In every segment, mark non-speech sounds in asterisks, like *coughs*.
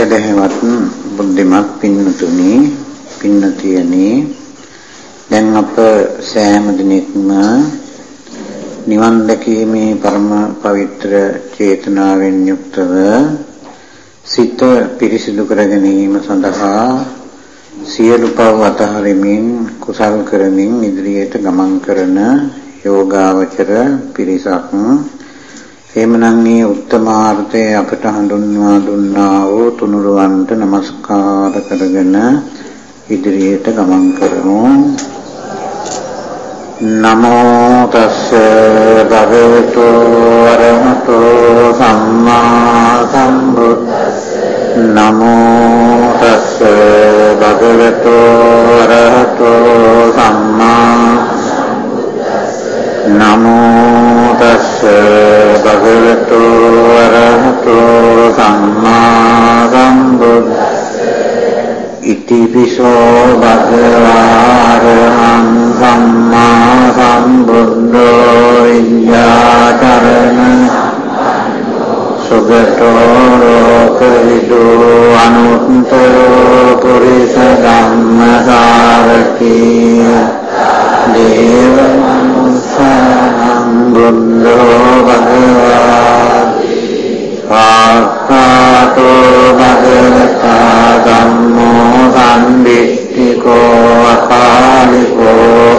සදහවත් බුද්ධිමත් පින්නතුනි පින්නතියනි. දැන් අප සෑම දිනෙකම නිවන් දැකීමේ පරම පවිත්‍ර චේතනාවෙන් යුක්තව සිත පිරිසිදු කර ගැනීම සඳහා සියලු පව අතහරිමින් කුසල් කරමින් ඉදිරියට ගමන් කරන යෝගාවචර පිරිසක් එහෙමනම් මේ උත්තමාර්ථය අපට හඳුන්වා දුන්නා වූ තුනුරුවන්ට নমස්කාර කරගෙන ඉදිරියට ගමන් කරමු. නමෝ තස්ස භගවතු වරහතෝ සම්මා සම්බුද්දස්ස. නමෝ තස්ස භගවතු වරහතෝ සම්මා නමෝ තස්ස භගවතු වරහතෝ සම්මා සම්බුද්දස්ස ඉතිපිසෝ භගවාරහං සම්මා සම්බුද්ධෝ විඤ්ඤාචරණ සුගතෝ ලෝකවිදු අනුත්තරෝ පුරිස ධම්මසාරකී දේව මනුස්සං බුද්ධෝ භගවාති ආකාතෝ භගවතා ධම්මෝ සම්දිට්ඨිකෝ අකාලිකෝ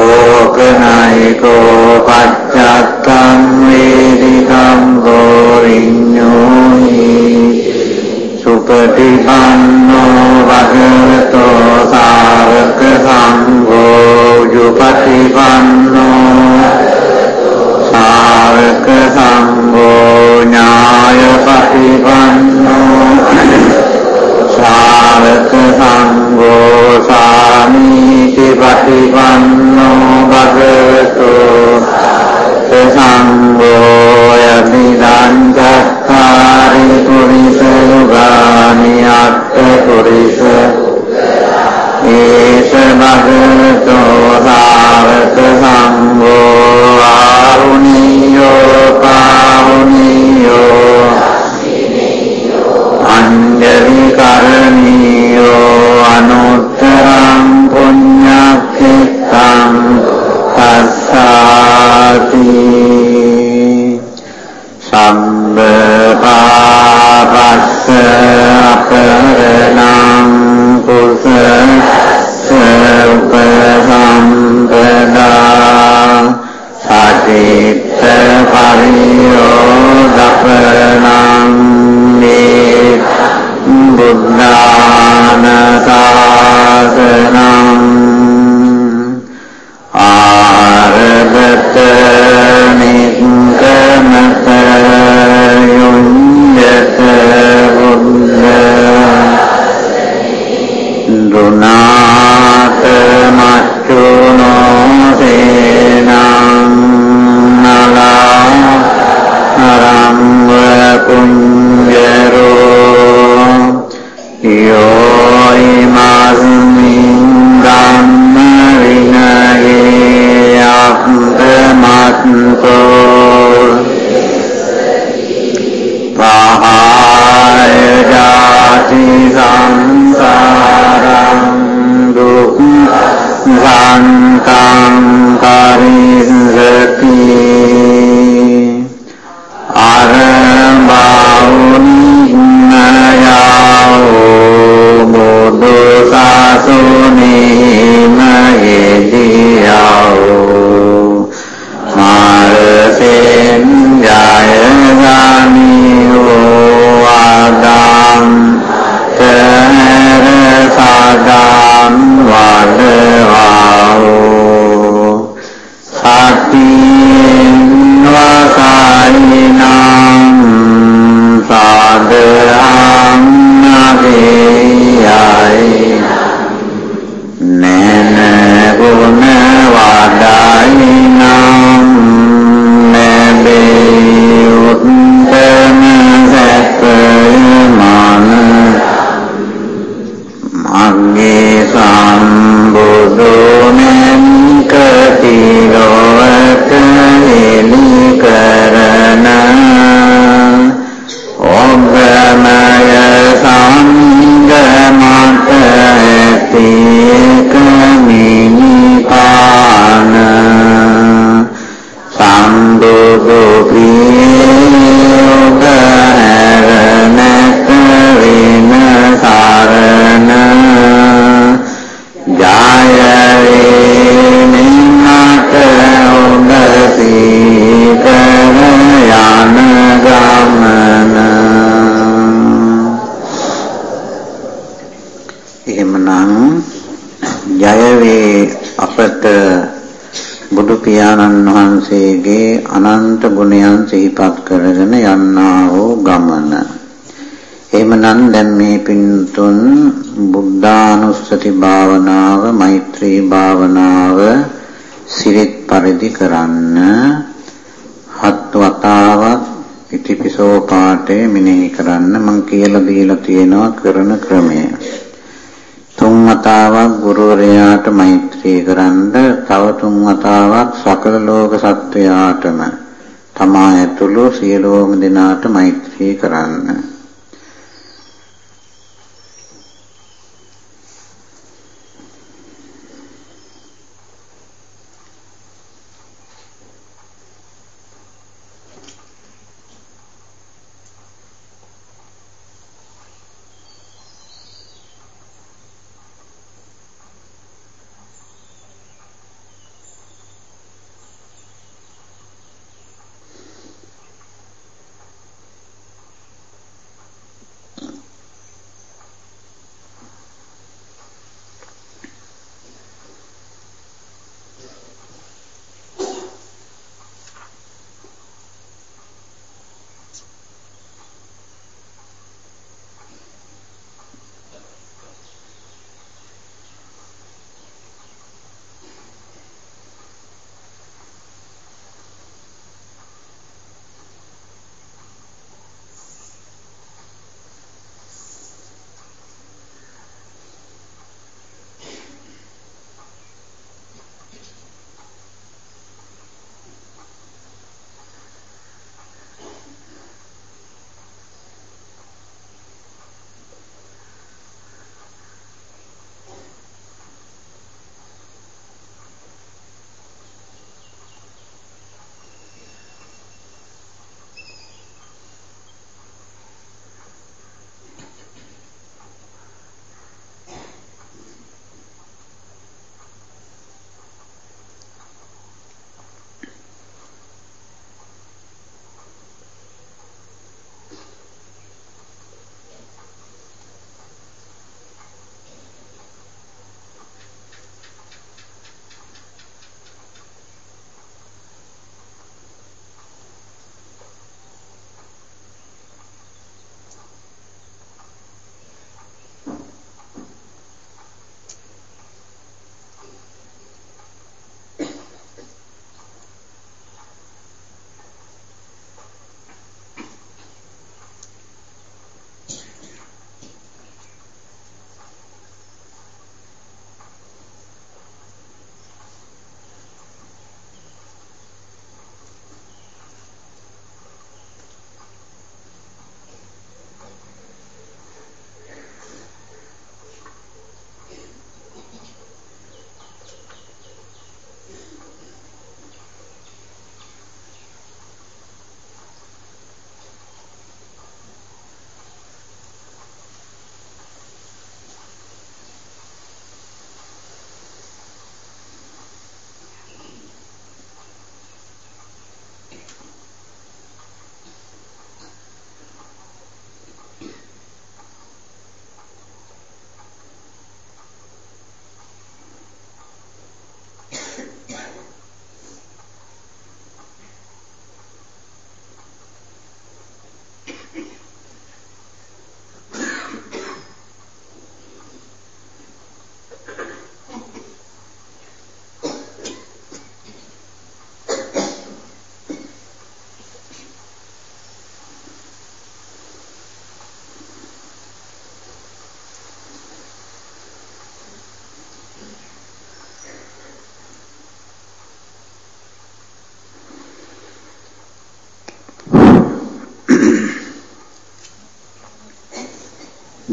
ඕකනායිකෝ පච්චත්තං වේදිකං ගෝරිඤ්ඤෝහි සුපටිපන්නෝ භගවතෝ සාවක සංඝෝ යුපටිපන්නෝ සාවක සංඝෝ ඥාය පටිපන්නෝ ශාවක සංඝෝ සාමීති පටිපන්නෝ භගවතු සංඝෝ යදිදං චක්කාරි පුරිස යුගානි අත්ථ පුරිස. ඒස භගවතෝ සාවක සංඝෝ ආරුණියෝ පාරුණියෝ. අංජලි කරණීයෝ අනුත්තරං පුඤ්ඤක්ඛිතං. කරන ක්‍රමය. තුන් වතාවක් ගුරුවරයාට මෛත්‍රී කරන්න තව තුන් වතාවක් සකල ලෝක සත්වයාටම තමා ඇතුළු සියලුම දෙනාට මෛත්‍රී කරන්න.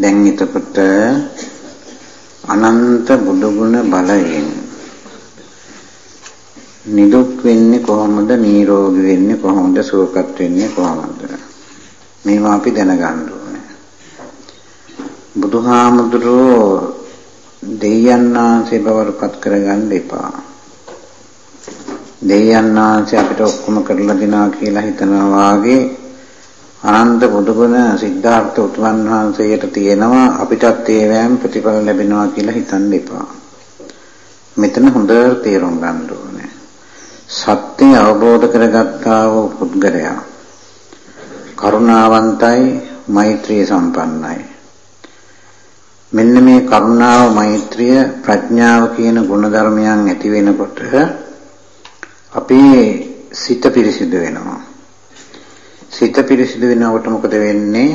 දැන් එතකොට අනන්ත බුදුගුණ බලයෙන් නිදුක් වෙන්නේ කොහොමද? නිරෝගී වෙන්නේ කොහොමද? සුවපත් වෙන්නේ කොහොමද? මේවා අපි දැනගන්න ඕනේ. බුදුහාමුදුරෝ දෙයයන්ාංශේ බවරපත් කරගන්න එපා. දෙයයන්ාංශේ අපිට ඔක්කොම කරලා දෙනවා කියලා හිතනවා වාගේ අනන්ත බුදුගුණ සිද්ධාර්ථ උතුමන් වහන්සේට තියෙනවා අපිටත් ඒවෑම් ප්‍රතිඵල ලැබෙනවා කියලා හිතන්න එපා. මෙතන හොඳට තේරුම් ගන්න ඕනේ. සත්‍ය අවබෝධ කරගත්තා වූ පුද්ගලයා කරුණාවන්තයි මෛත්‍රිය සම්පන්නයි මෙන්න මේ කරුණාව මෛත්‍රිය ප්‍රඥාව කියන ගුණධර්මයන් ඇති වෙනකොට අපේ සිත පිරිසිදු වෙනවා සිත පිරිසිදු වෙනකොට මොකද වෙන්නේ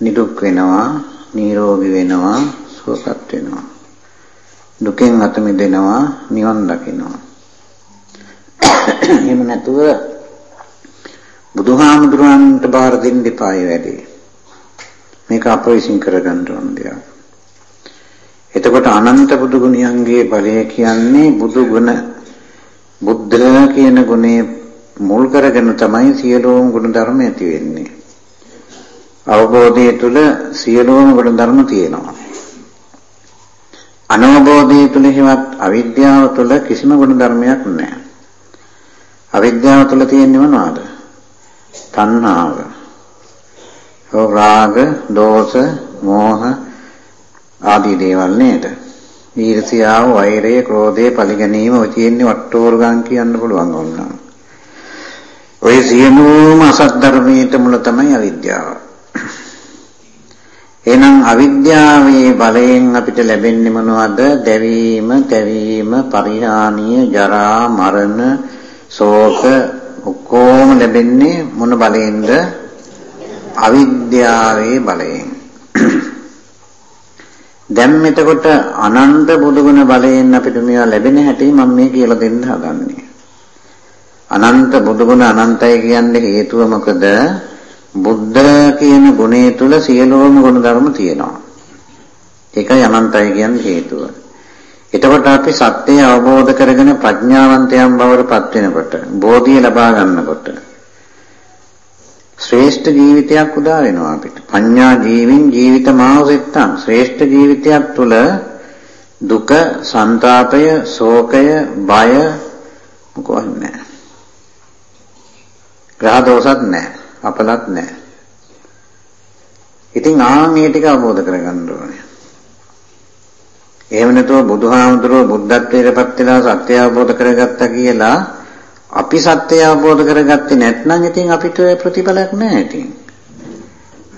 නිදුක් වෙනවා නිරෝගී වෙනවා සුවපත් වෙනවා දුකෙන් අත මිදෙනවා නිවන් දකිනවා එහෙම නැතුව බුදුහාමුදුරන්ට බාර දෙන්න එපායි වැඩි. මේක අප විසින් කරගන්න ඕන දෙයක්. එතකොට අනන්ත බුදු ගුණයන්ගේ බලය කියන්නේ බුදු ගුණ බුද්ධ කියන ගුණේ මුල් කරගෙන තමයි සියලුම ගුණ ධර්ම ඇති වෙන්නේ. අවබෝධය තුළ සියලුම ගුණ ධර්ම තියෙනවා. අනවබෝධය තුළ හිවත් අවිද්‍යාව තුළ කිසිම ගුණ ධර්මයක් නැහැ. අවිද්‍යාව තුළ තියෙන්නේ මොනවද? තණ්හාව. රාග, දෝෂ, මෝහ ආදී දේවල් නේද? ඊර්ෂ්‍යාව, වෛරය, ක්‍රෝධය, පරිගැනීම ඔය තියෙන්නේ වට්ටෝරුගම් කියන්න පුළුවන් වුණා. ඔය සියලුම අසත් ධර්මයේ මුල තමයි අවිද්‍යාව. එහෙනම් අවිද්‍යාවේ බලයෙන් අපිට ලැබෙන්නේ මොනවද? දැවීම, තැවීම, පරිහානිය, ජරා, මරණ ශෝක ඔක්කොම ලැබෙන්නේ මොන බලයෙන්ද? අවිද්‍යාවේ බලයෙන්. දැන් මෙතකොට අනන්ත බුදුගුණ බලයෙන් අපිට මේවා ලැබෙන හැටි මම මේ කියලා දෙන්න හදන්නේ. අනන්ත බුදුගුණ අනන්තයි කියන්නේ හේතුව මොකද? බුද්ධ කියන ගුණය තුල සියලුම ගුණ ධර්ම තියෙනවා. ඒකයි අනන්තයි කියන්නේ හේතුව. එතකොට අපි සත්‍යය අවබෝධ කරගෙන ප්‍රඥාවන්තයන් බවට පත් වෙනකොට බෝධිය ලබා ගන්නකොට ශ්‍රේෂ්ඨ ජීවිතයක් උදා වෙනවා අපිට. පඤ්ඤා ජීවින් ජීවිත මාවසෙත්තං ශ්‍රේෂ්ඨ ජීවිතයක් තුළ දුක, ਸੰతాපය, ශෝකය, බය මොකවත් නැහැ. ග්‍රහ දෝෂත් නැහැ. අපලත් නැහැ. ඉතින් ආන් මේ ටික අවබෝධ කරගන්න ඕනේ. එහෙම නැතුව බුදුහාමුදුරුවෝ බුද්ධත්වයට පත් වෙලා සත්‍ය අවබෝධ කරගත්තා කියලා අපි සත්‍ය අවබෝධ කරගත්තේ නැත්නම් ඉතින් අපිට ප්‍රතිඵලයක් නැහැ ඉතින්.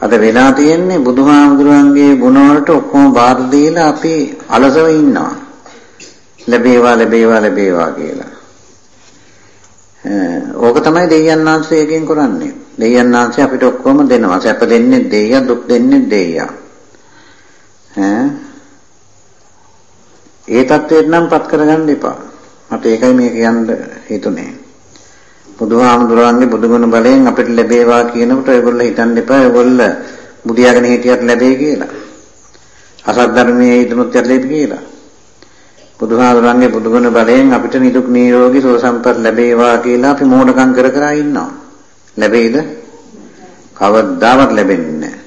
අද වෙලා තියෙන්නේ බුදුහාමුදුරන්ගේ ගුණ වලට ඔක්කොම බාර දීලා අපි අලසව ඉන්නවා. ලැබේවා ලැබේවා ලැබේවා කියලා. ඕක තමයි දෙයයන් ආශ්‍රයයෙන් කරන්නේ. දෙයයන් ආශ්‍රය අපිට ඔක්කොම දෙනවා. සැප දෙන්නේ දෙයියා, දුක් දෙන්නේ දෙයියා. ඈ ඒ தത്വෙට නම් පත් කරගන්න එපා. මට ඒකයි මේ කියන්න හිතුනේ. බුදුහාමුදුරන්ගේ බුදුගුණ බලයෙන් අපිට ලැබේවා කියනකොට ඒගොල්ලෝ හිතන්න එපා. ඒගොල්ලෝ බුදියාගෙන හිටියත් ලැබෙයි කියලා. අසත් ධර්මයේ හිතනොත් ලැබෙයි කියලා. බුදුහාමුදුරන්ගේ බුදුගුණ බලයෙන් අපිට නිදුක් නිරෝගී සුව සම්පත් ලැබේවා කියලා අපි මෝඩකම් කර කර ඉන්නවා. ලැබෙයිද? කවදාවත් ලැබෙන්නේ නැහැ.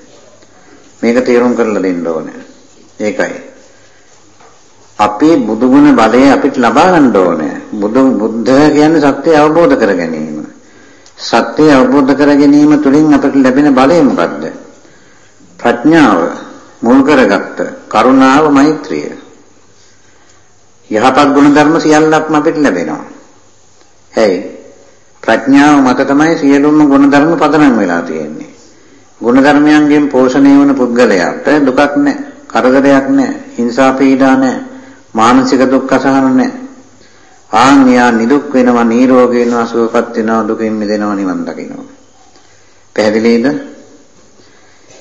මේක තේරුම් කරලා දෙන්න ඕනේ. ඒකයි. අපේ බුදුගුණ බලය අපිට ලබා ගන්න ඕනේ. බුදු බුද්ධ කියන්නේ සත්‍ය අවබෝධ කර ගැනීම. සත්‍ය අවබෝධ කර ගැනීම තුළින් අපිට ලැබෙන බලය මොකද්ද? ප්‍රඥාව මුල් කරගත්ත කරුණාව මෛත්‍රිය. යහපත් ගුණ ධර්ම සියල්ලක්ම අපිට ලැබෙනවා. හැයි ප්‍රඥාව මත තමයි සියලුම ගුණ ධර්ම පදනම් වෙලා තියෙන්නේ. ගුණ ධර්මයන්ගෙන් පෝෂණය වන පුද්ගලයාට දුකක් නැහැ, කරදරයක් නැහැ, හිංසා පීඩා නැහැ. මානසික දුක් අසහන නැහැ. ආන්‍යා නිදුක් වෙනවා, නිරෝගී වෙනවා, සුවපත් වෙනවා, දුකින් මිදෙනවා, නිවන් දකිනවා. පැහැදිලිද?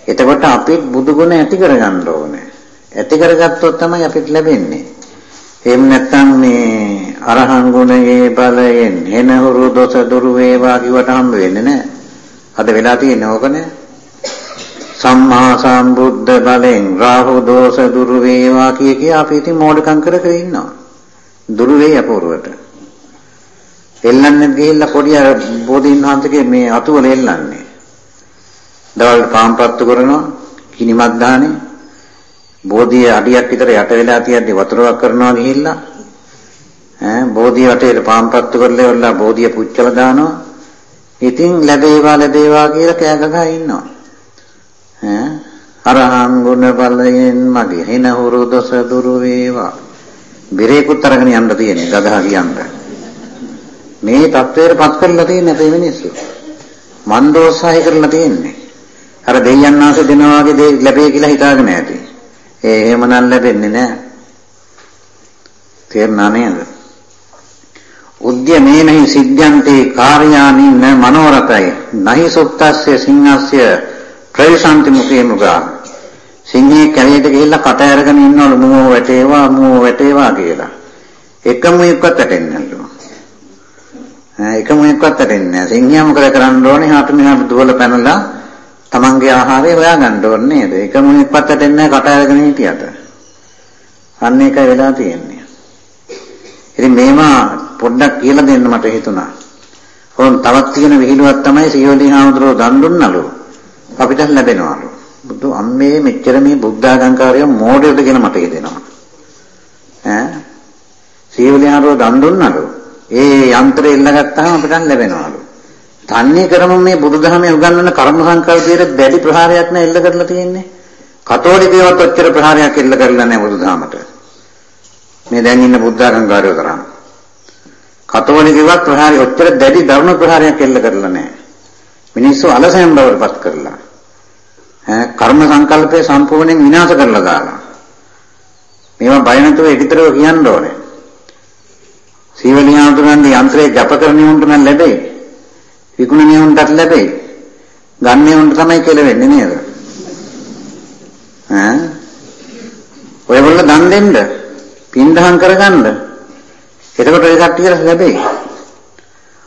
එතකොට අපි බුදු ගුණ ඇති කරගන්න ඕනේ. ඇති කරගත්තොත් තමයි අපිට ලැබෙන්නේ. එහෙම නැත්නම් මේ අරහන් ගුණයේ බලයෙන් එන හුරු දොස දුරු වේවා කිව්වට හම්බ වෙන්නේ නැහැ. අද වෙලා තියෙන්නේ ඕකනේ. සම්මා සම්බුද්ධ බලෙන් රාහු දෝෂ දුරු වේවා කිය කිය අපි ඉතින් මෝඩකම් කර කර ඉන්නවා. දුරු වේ අපෝරුවට. එල්ලන්නේ ගිහිල්ලා පොඩි අර බෝධීන් වහන්සේගේ මේ අතුවල එල්ලන්නේ. දවල් පාම්පත්තු කරනවා කිනිමත් දාන්නේ. බෝධිය අඩියක් විතර යට වෙලා තියද්දි වතුරක් කරනවා ගිහිල්ලා ඈ බෝධිය වටේට පාම්පත්තු කරලා ඉවරලා බෝධිය පුච්චලා දානවා. ඉතින් ලැබේවා ලැබේවා කියලා කෑ ගගා ඉන්නවා. අරහං ගුණ බලයෙන් මගේ හින හුරු දොස දුරු වේවා. බිරේකුත් අරගෙන යන්න තියෙන්නේ ගගහ කියන්න. මේ தත්වයට පත් කරලා තියෙන අපේ මිනිස්සු. මන්දෝත්සාහය කරලා තියෙන්නේ. අර දෙයයන් ආසේ දෙනවා වගේ දේ ලැබෙයි කියලා හිතාගෙන ඇති. ඒ එහෙම නම් ලැබෙන්නේ නැහැ. තේරුණා නේද? උද්‍යමේනහි සිද්ධාන්තේ කාර්යානි න මනෝරතයි. නහි සුත්තස්ය සිංහස්ය ප්‍රවිශාන්ති මුඛේ මුගා සිංහේ කැලේට ගිහිල්ලා කට අරගෙන ඉන්නවලු මෝ වැටේවා මෝ වැටේවා කියලා. එකම එක්කත් වැටෙන්නලු එකම එක්කත් වැටෙන්නේ නැහැ සිංහයා මොකද කරන්න ඕනේ? හාට මෙහාට දුවල පැනලා තමන්ගේ ආහාරය හොයාගන්න ඕනේ නේද එකම එක්කත් වැටෙන්නේ නැහැ කට අරගෙන හිටියට අන්න ඒකයි වෙලා තියෙන්නේ ඉතින් මේවා පොඩ්ඩක් කියලා දෙන්න මට හිතුණා. ඕන් තවත් තියෙන විහිළුවක් තමයි සියෝලි හාමුදුරුවෝ දන් දුන්නලු. අපිට ලැබෙනවලු. බුදු අම්මේ මෙච්චර මේ බුද්ධාගංකාරය මෝඩයද කියලා මට හිතෙනවා. ඈ සියෝලි හාමුදුරුවෝ දන් දුන්නලු. ඒ යන්ත්‍රය ඉල්ලගත්තාම අපිට ලැබෙනවලු. තන්නේ කරම මේ බුදුදහමේ උගන්වන කර්ම සංකල්පයේ දැඩි ප්‍රහාරයක් නෑ එල්ල කරලා තියෙන්නේ. කතෝලිකයවත් ඔච්චර ප්‍රහාරයක් එල්ල කරලා නෑ බුදුදහමට. මේ දැන් ඉන්න බුද්ධාගංකාරයෝ කරන්නේ. කතෝලිකවත් ප්‍රහාරය ඔච්චර දැඩි දරුණු ප්‍රහාරයක් එල්ල කරලා නැහැ. මිනිස්සු අලසයන් බවට පත් කරලා. ඈ කර්ම සංකල්පය සම්පූර්ණයෙන් විනාශ කරලා දාලා. මේවා බය නැතුව ඉදිතරව කියන්න ඕනේ. සීවලියාතුරන්ගේ යන්ත්‍රයේ ජප කරන්නේ උන්ට නම් ලැබෙයි. විකුණන්නේ උන්ටත් ලැබෙයි. ගන්නේ උන්ට තමයි කියලා වෙන්නේ නේද? ඈ ඔයගොල්ලෝ දන් දෙන්න, පින්දහම් කරගන්න එතකොට ඒ කට්ටියට ලැබෙයි.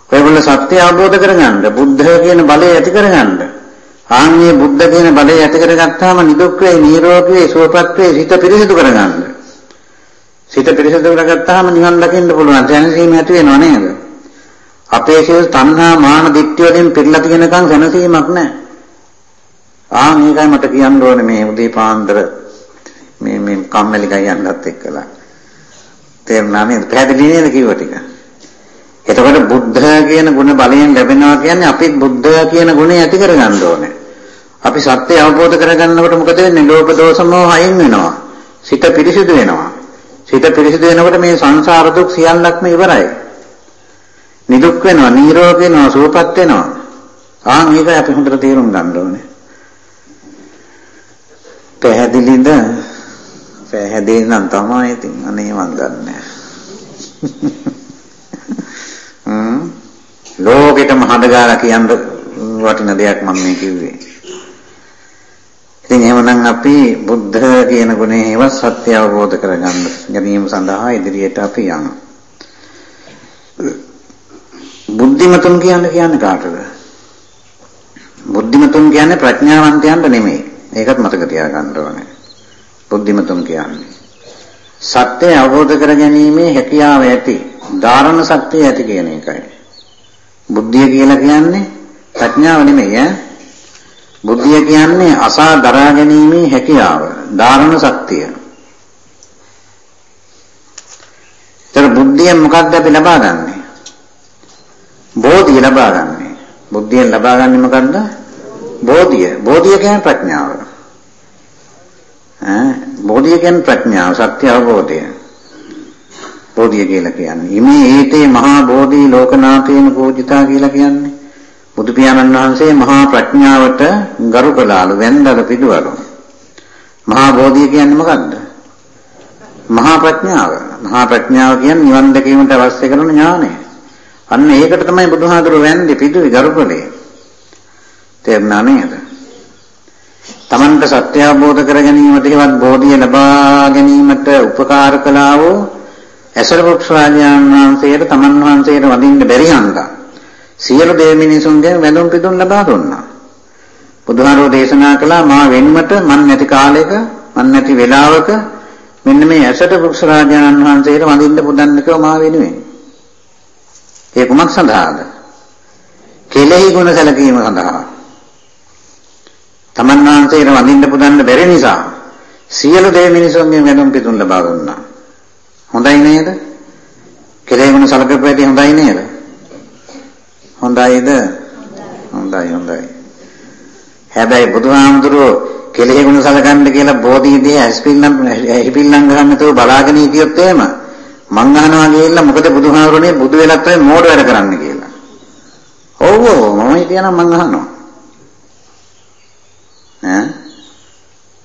ඔයගොල්ලෝ සත්‍ය අවබෝධ කරගන්න, බුද්ධ කියන බලය ඇති කරගන්න. ආන්ගේ බුද්ධ කියන බලය ඇති කරගත්තාම නිදුක් වේ, නිරෝගී වේ, සුවපත් වේ, සිත පිරිසිදු කරගන්න. සිත පිරිසිදු කරගත්තාම නිවන් දකින්න පුළුවන්. දැනසීම ඇති වෙනව නේද? අපේ සිය තණ්හා මාන දිට්ඨිය වලින් පිරලා තියෙනකන් දැනසීමක් නැහැ. ආ මේකයි මට කියන්න ඕනේ මේ උදේ පාන්දර මේ මේ කම්මැලි ගයන්නත් එක්කලා. තේරුණා නේද? පැහැදිලි නේද කිව්ව ටික? එතකොට බුද්ධ කියන ගුණ බලයෙන් ලැබෙනවා කියන්නේ අපිත් බුද්ධ කියන ගුණය ඇති කරගන්න ඕනේ. අපි සත්‍ය අවබෝධ කරගන්නකොට මොකද වෙන්නේ? ලෝභ දෝෂ මොහ අයින් වෙනවා. සිත පිරිසිදු වෙනවා. සිත පිරිසිදු වෙනකොට මේ සංසාර දුක් සියල්ලක්ම ඉවරයි. නිදුක් වෙනවා, නිරෝග වෙනවා, සුවපත් වෙනවා. ආ මේක අපි හොඳට තේරුම් ගන්න ඕනේ. පැහැදිලිද? පැහැදිලි නම් තමයි ඉතින් අනේ මන් දන්නේ හ්ම් ලෝකෙටම හඳගාලා කියන්න වටින දෙයක් මම මේ කිව්වේ ඉතින් එහෙමනම් අපි බුද්ධ කියන ගුණේ ඒව සත්‍ය අවබෝධ කරගන්න ගැනීම සඳහා ඉදිරියට අපි යනවා බුද්ධිමතුන් කියන්නේ කියන්නේ කාටද බුද්ධිමතුන් කියන්නේ ප්‍රඥාවන්තයන්ට නෙමෙයි ඒකත් මතක තියාගන්න ඕනේ බුද්ධිමතුන් කියන්නේ. සත්‍ය අවබෝධ කර ගැනීමේ හැකියාව ඇති, ධාරණ ශක්තිය ඇති කියන එකයි. බුද්ධිය කියලා කියන්නේ ප්‍රඥාව නෙමෙයි ඈ. බුද්ධිය කියන්නේ අසා දරා ගැනීමේ හැකියාව, ධාරණ ශක්තිය. ඒතර බුද්ධියෙන් මොකක්ද අපි ලබා ගන්නෙ? බෝධිය ලබා ගන්නෙ. බුද්ධියෙන් ලබා ගන්නෙ මොකද්ද? බෝධිය. බෝධිය කියන්නේ ප්‍රඥාව. ඈ බෝධිය කියන්නේ ප්‍රඥාව සත්‍ය අවබෝධය. බෝධිය කියලා කියන්නේ. ඉමේ ඒතේ මහා බෝධි ලෝකනාථේන පූජිතා කියලා කියන්නේ. බුදු පියාණන් වහන්සේ මහා ප්‍රඥාවට ගරු කළාලු වැන්දල පිටුවලු. මහා බෝධිය කියන්නේ මොකද්ද? මහා ප්‍රඥාව. මහා ප්‍රඥාව කියන්නේ නිවන් දැකීමට අවශ්‍ය කරන ඥානය. අන්න ඒකට තමයි බුදුහාඳුර වැන්දේ පිටුවේ ගරුකලේ. තේරුණා නේද? Tamanta සත්‍ය අවබෝධ කර ගැනීමට හේවත් බෝධිය ලබා ගැනීමට උපකාර කළා වූ ඇසර පුක්ෂ රාජාන් වහන්සේට තමන් වහන්සේට වදින්න බැරි හන්දා සියලු දෙවි මිනිසුන්ගෙන් වැඳුම් පිදුම් ලබා දුන්නා. බුදුහාරෝ දේශනා කළා මා වෙන්මට මන් නැති කාලයක මන් නැති වෙලාවක මෙන්න මේ ඇසට පුක්ෂ රාජාන් වහන්සේට වඳින්න පුදන්නකව මා වෙනුවෙන්. ඒ කුමක් සඳහාද? කෙලෙහි ගුණ සැලකීම සඳහා. තමන් වහන්සේට වඳින්න පුදන්න බැරි නිසා සියලු දේ මිනිසුන්ගෙන් වෙනුම් පිටුන් ලබා දුන්නා. හොඳයි නේද? කෙලෙගුණ සලකපෑටි හොඳයි නේද? හොඳයිද? හොඳයි හොඳයි. හැබැයි බුදුහාමුදුරුවෝ කෙලෙගුණ සලකන්න කියලා බෝධිදී ඇස්පිල්ලම් හිපිල්ලම් ගන්න නැතුව බලාගෙන හිටියොත් එහෙම මං අහනවා ගිහිල්ලා මොකද බුදුහාමුදුරනේ බුදු වෙලත් ඔය මෝඩ වැඩ කරන්න කියලා. ඔව් ඔව් මම හිතනවා මං අහනවා. ඈ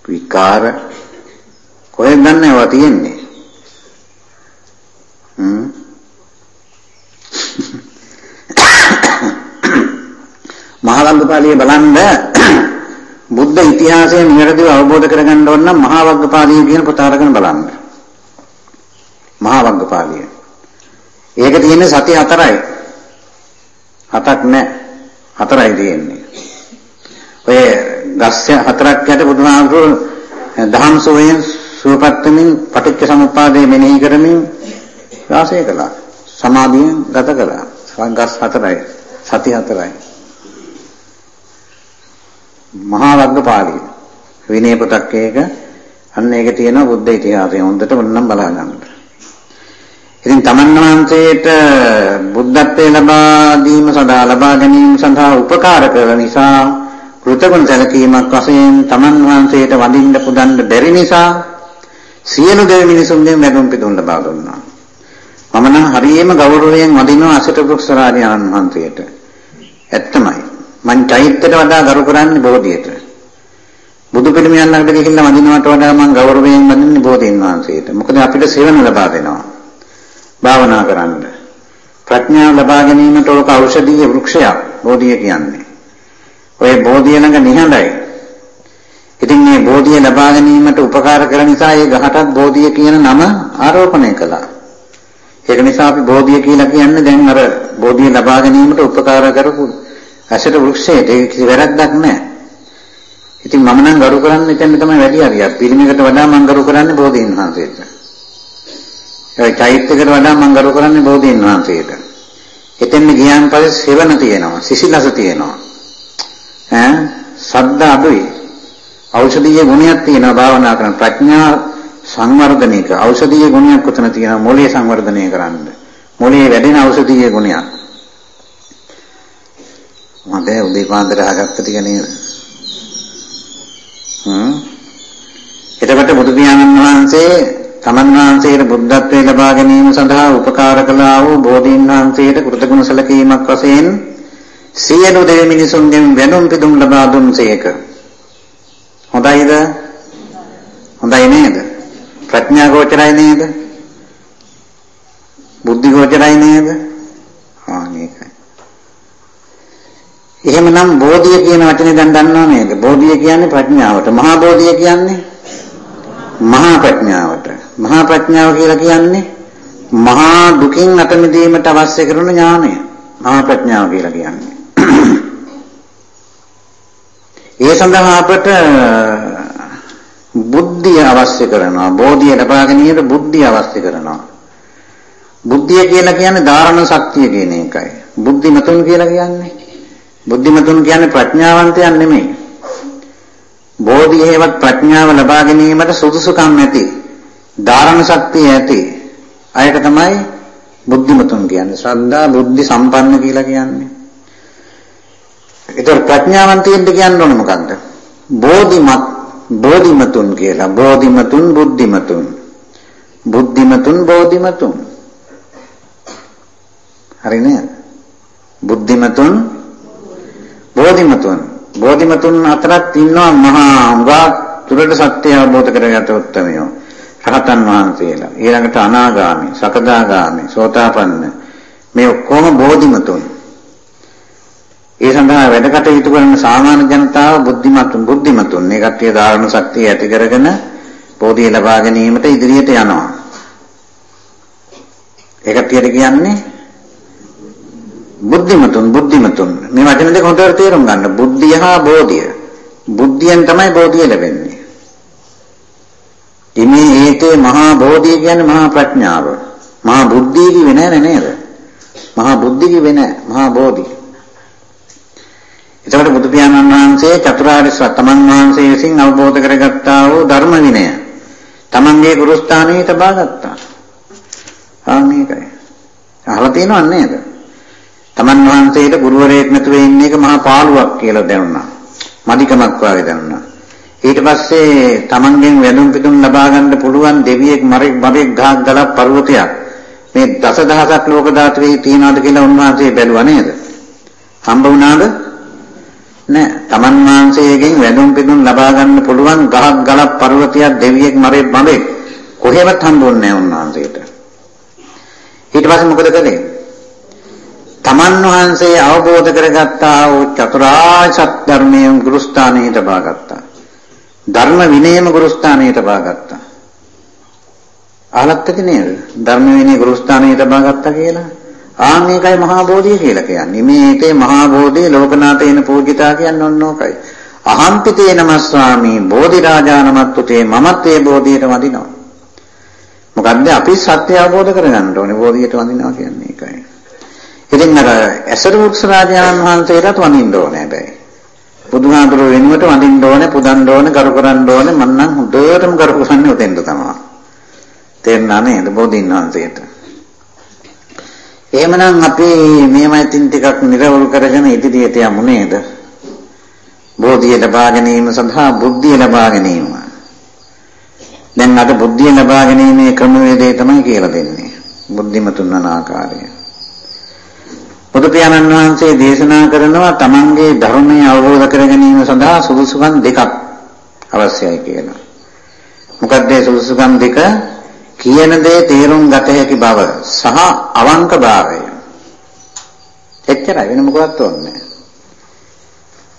විකාර කොහෙන්ද නැව තියෙන්නේ? හ්ම් *coughs* මහවග්ගපාලිය බලන්න බුද්ධ ඉතිහාසය නිවැරදිව අවබෝධ කරගන්න ඕන නම් මහවග්ගපාලිය කියන පොත අරගෙන බලන්න. මහවග්ගපාලිය. ඒක තියෙන්නේ සති හතරයි. හතක් නෑ. හතරයි තියෙන්නේ. ඔය ගස් හතරක් යට බුදුහාමුදුරු දහම් සෝයෙන් සුවපත් වෙමින් පටිච්ච සමුප්පාදය මෙනෙහි කරමින් වාසය කළා. සමාධියෙන් ගත කළා. ගස් හතරයි. සති හතරයි. මහා වග්ගපාළි විනය පොතක් ඒක අන්න ඒක තියෙනවා බුද්ධ ඉතිහාසයේ හොඳට වන්නම් බලා ගන්න. ඉතින් තමන් වහන්සේට බුද්ධත්වයේ ලබා දීම සඳහා ලබා ගැනීම සඳහා උපකාර කරන නිසා කෘතගුණ සැලකීමක් වශයෙන් තමන් වහන්සේට වඳින්න පුදන්න බැරි නිසා සියලු දෙවි මිනිසුන්ගෙන් වැඳුම් පිදුම් ලබා දුන්නා. මම නම් හරියම ගෞරවයෙන් වඳිනවා අසිත වෘක්ෂ රාජානන් වහන්සේට. ඇත්තමයි. මං චෛත්‍යයට වඩා ගරු කරන්නේ බෝධියට. බුදු පිළිමයන් ළඟට ගිහිල්ලා වඳිනවට වඩා මං ගෞරවයෙන් වඳින්නේ බෝධීන් වහන්සේට. මොකද අපිට සෙවණ ලබා දෙනවා. භාවනා කරන්න. ප්‍රඥාව ලබා ගැනීමට ඕක ඖෂධීය වෘක්ෂයක් බෝධිය කියන්නේ. ඔය බෝධිය ළඟ නිහඬයි. ඉතින් මේ බෝධිය ලබා ගැනීමට උපකාර කරන නිසා ඒ ගහටත් බෝධිය කියන නම ආරෝපණය කළා. ඒක නිසා අපි බෝධිය කියලා කියන්නේ දැන් අර බෝධිය ලබා ගැනීමට උපකාර කරපු ඇසට වෘක්ෂයට ඒක කිසි වැරද්දක් නැහැ. ඉතින් මම නම් ගරු කරන්නේ එතන තමයි වැඩි හරියක්. පිළිමයකට වඩා මම ගරු කරන්නේ බෝධීන් වහන්සේට. ඒ චෛත්‍යකට වඩා මම ගරු කරන්නේ බෝධීන් වහන්සේට. එතෙන් ගියාන් පස්සේ සෙවණ තියෙනවා, සිසිලස තියෙනවා. ඈ සද්ද අඩුයි. ඖෂධීය ගුණයක් තියෙනවා භාවනා කරන ප්‍රඥා සංවර්ධනයක ඖෂධීය ගුණයක් උතන තියෙනවා මොළය සංවර්ධනය කරන්න. මොළයේ වැඩෙන ඖෂධීය ගුණයක්. මට උදේ පාන්දර අහගත්ත ටික නේද? හ්ම්. එතකොට බුදු පියාණන් වහන්සේ තමන් වහන්සේට බුද්ධත්වයේ ලබා ගැනීම සඳහා උපකාර කළා වූ බෝධීන් වහන්සේට කෘතගුණ සැලකීමක් වශයෙන් සියලු දෙවි මිනිසුන්ගෙන් වෙනුම් පිදුම් ලබා දුන්සේක. හොඳයිද? හොඳයි නේද? ප්‍රඥා ගෝචරයි නේද? බුද්ධි ගෝචරයි නේද? ආ මේකයි. එහෙමනම් බෝධිය කියන වචනේ දැන් දන්නව නේද? බෝධිය කියන්නේ ප්‍රඥාවට. මහා බෝධිය කියන්නේ මහා ප්‍රඥාවට. මහා ප්‍රඥාව කියලා කියන්නේ මහා දුකින් අත මිදීමට අවශ්‍ය කරන ඥානය. මහා ප්‍රඥාව කියලා කියන්නේ. *clears throat* ඒ සඳහා අපට බුද්ධිය අවශ්‍ය කරනවා. බෝධිය ලබා ගැනීමට බුද්ධිය අවශ්‍ය කරනවා. බුද්ධිය කියලා කියන්නේ ධාරණ ශක්තිය කියන එකයි. බුද්ධිමතුන් කියලා කියන්නේ බුද්ධිමතුන් කියන්නේ ප්‍රඥාවන්තයන් නෙමෙයි. බෝධියේවත් ප්‍රඥාව ලබා ගැනීමට සුදුසුකම් ඇති. ධාරණ ශක්තිය ඇති. අයට තමයි බුද්ධිමතුන් කියන්නේ. ශ්‍රද්ධා බුද්ධි සම්පන්න කියලා කියන්නේ. ඒතර ප්‍රඥාවන්තයෙන්ද කියන්න ඕනේ මොකද්ද? බෝධිමත් බෝධිමතුන් කියලා. බෝධිමතුන් බුද්ධිමතුන්. බුද්ධිමතුන් බෝධිමතුන්. හරි නේද? බුද්ධිමතුන් බෝධිමතුන් බෝධිමතුන් අතරත් ඉන්නවා මහා උගා තුරට සත්‍ය අවබෝධ කරගත උත්තමයෝ. රහතන් වහන්සේලා. ඊළඟට අනාගාමි, සකදාගාමි, සෝතාපන්න මේ ඔක්කොම බෝධිමතුන්. ඒ සඳහා වැඩ කටයුතු කරන සාමාන්‍ය ජනතාව බුද්ධිමතුන් බුද්ධිමතුන් මේ කට්ටිය ධාරණ ශක්තිය ඇති කරගෙන බෝධිය ලබා ගැනීමට ඉදිරියට යනවා. ඒ කට්ටියට කියන්නේ බුද්ධිමතුන් බුද්ධිමතුන් මේ වචන දෙක හොඳට තේරුම් ගන්න. බුද්ධිය හා බෝධිය. බුද්ධියෙන් තමයි බෝධිය ලැබෙන්නේ. ඉමේ ඒතේ මහා බෝධිය කියන්නේ මහා ප්‍රඥාව. මහා බුද්ධිය කිව්වේ නෑ නේද? මහා බුද්ධි කිව්වේ නෑ මහා බෝධිය. එතකොට බුදු පියාණන් වහන්සේ චතුරාර්ය සත්‍ය තමන් වහන්සේ විසින් අවබෝධ කරගත්තා වූ ධර්ම විනය තමන්ගේ ගුරුස්ථානයේ තබා ගත්තා. ආ මේකයි. අහලා තියෙනව නේද? තමන් වහන්සේට ගුරුවරයෙක් නැතුව ඉන්න එක මහා පාළුවක් කියලා දැනුණා. මදිකමක් වගේ දැනුණා. ඊට පස්සේ තමන්ගෙන් වැඳුම් පිටුම් ලබා ගන්න පුළුවන් දෙවියෙක් මරෙක් බබෙක් ගහක් ගලක් පර්වතයක් මේ දසදහසක් ලෝක ධාතුවේ තියනවාද කියලා උන්වහන්සේ බැලුවා නේද? හම්බ වුණාද? නෑ. තමන් වහන්සේගෙන් වැඳුම් පිදුම් ලබා ගන්න පුළුවන් ගහක් ගලක් පර්වතයක් දෙවියෙක් මරේ බඹේ කොහෙවත් හම්බුන්නේ නෑ උන්වහන්සේට. ඊට පස්සේ මොකද කළේ? තමන් වහන්සේ අවබෝධ කරගත්තා වූ චතුරාර්ය සත්‍ය ධර්මයෙන් ගුරුස්ථානයට බාගත්තා. ධර්ම විනයම ගුරුස්ථානයට බාගත්තා. අහලත් ඇති නේද? ධර්ම විනය ගුරුස්ථානයට බාගත්තා කියලා. ආන් මේකයි මහා බෝධිය කියලා කියන්නේ. මේ ඒකේ මහා බෝධිය ලෝකනාථේන පූජිතා කියන්නේ ඔන්න ඕකයි. අහම්පිතේ නමස්වාමී බෝධි රාජා නමත්තුතේ මමත් ඒ බෝධියට වදිනවා. මොකද්ද අපි සත්‍ය අවබෝධ කරගන්න ඕනේ බෝධියට වදිනවා කියන්නේ ඒකයි. ඉතින් අර ඇසර වෘක්ෂ රාජානන් වහන්සේටත් වඳින්න ඕනේ හැබැයි. බුදුහාමුදුරුව වෙනුවට වඳින්න ඕනේ, පුදන්න ඕනේ, කරු කරන්න ඕනේ. මම නම් හොඳටම කරු කරන්නේ උතෙන්ද තමයි. තේරුණා නේද බෝධීන් වහන්සේට? එහෙමනම් අපි මේමයි තින් ටිකක් නිරවුල් කරගෙන ඉදිරියට යමු නේද? බෝධිය ලබා ගැනීම සඳහා බුද්ධිය ලබා ගැනීම. දැන් අද බුද්ධිය ලබා ගැනීමේ ක්‍රමවේදය තමයි කියලා දෙන්නේ. බුද්ධිමතුන් වන ආකාරය. බුදු පියාණන් වහන්සේ දේශනා කරනවා තමන්ගේ ධර්මය අවබෝධ කර ගැනීම සඳහා සුදුසුකම් දෙකක් අවශ්‍යයි කියලා. මොකක්ද සුදුසුකම් දෙක? කියන දේ තේරුම් ගත හැකි බව සහ අවංක භාවය. එච්චරයි වෙන මොකවත් ඕනේ